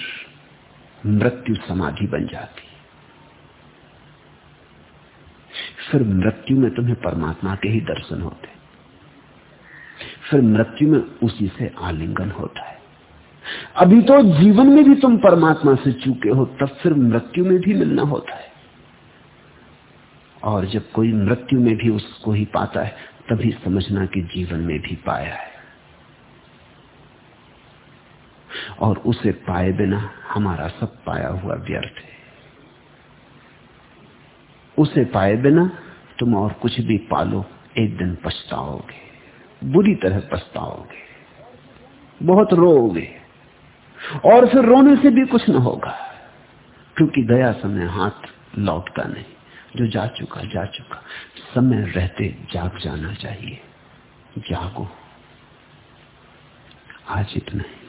मृत्यु समाधि बन जाती। फिर मृत्यु में तुम्हें परमात्मा के ही दर्शन होते। फिर मृत्यु में उसी से आलिंगन होता है। अभी तो जीवन में भी तुम परमात्मा से चूके हो, तब फिर मृत्यु में भी मिलना होता है। और जब कोई मृत्यु में भी उसको ही पाता है, तभी समझना कि जीवन में भी पाया है। और उसे पाए बिना हमारा सब पाया हुआ व्यर्थ है। उसे पाए बिना तुम और कुछ भी पालो, एक दिन पछताओगे। बुरी तरह पछताओगे। बहुत रोओगे। और फिर रोने से भी कुछ न होगा, क्योंकि गया समय हाथ लौटता नहीं। जो जा चुका जा चुका। समय रहते जाग जाना चाहिए। जागो। आज इतना ही।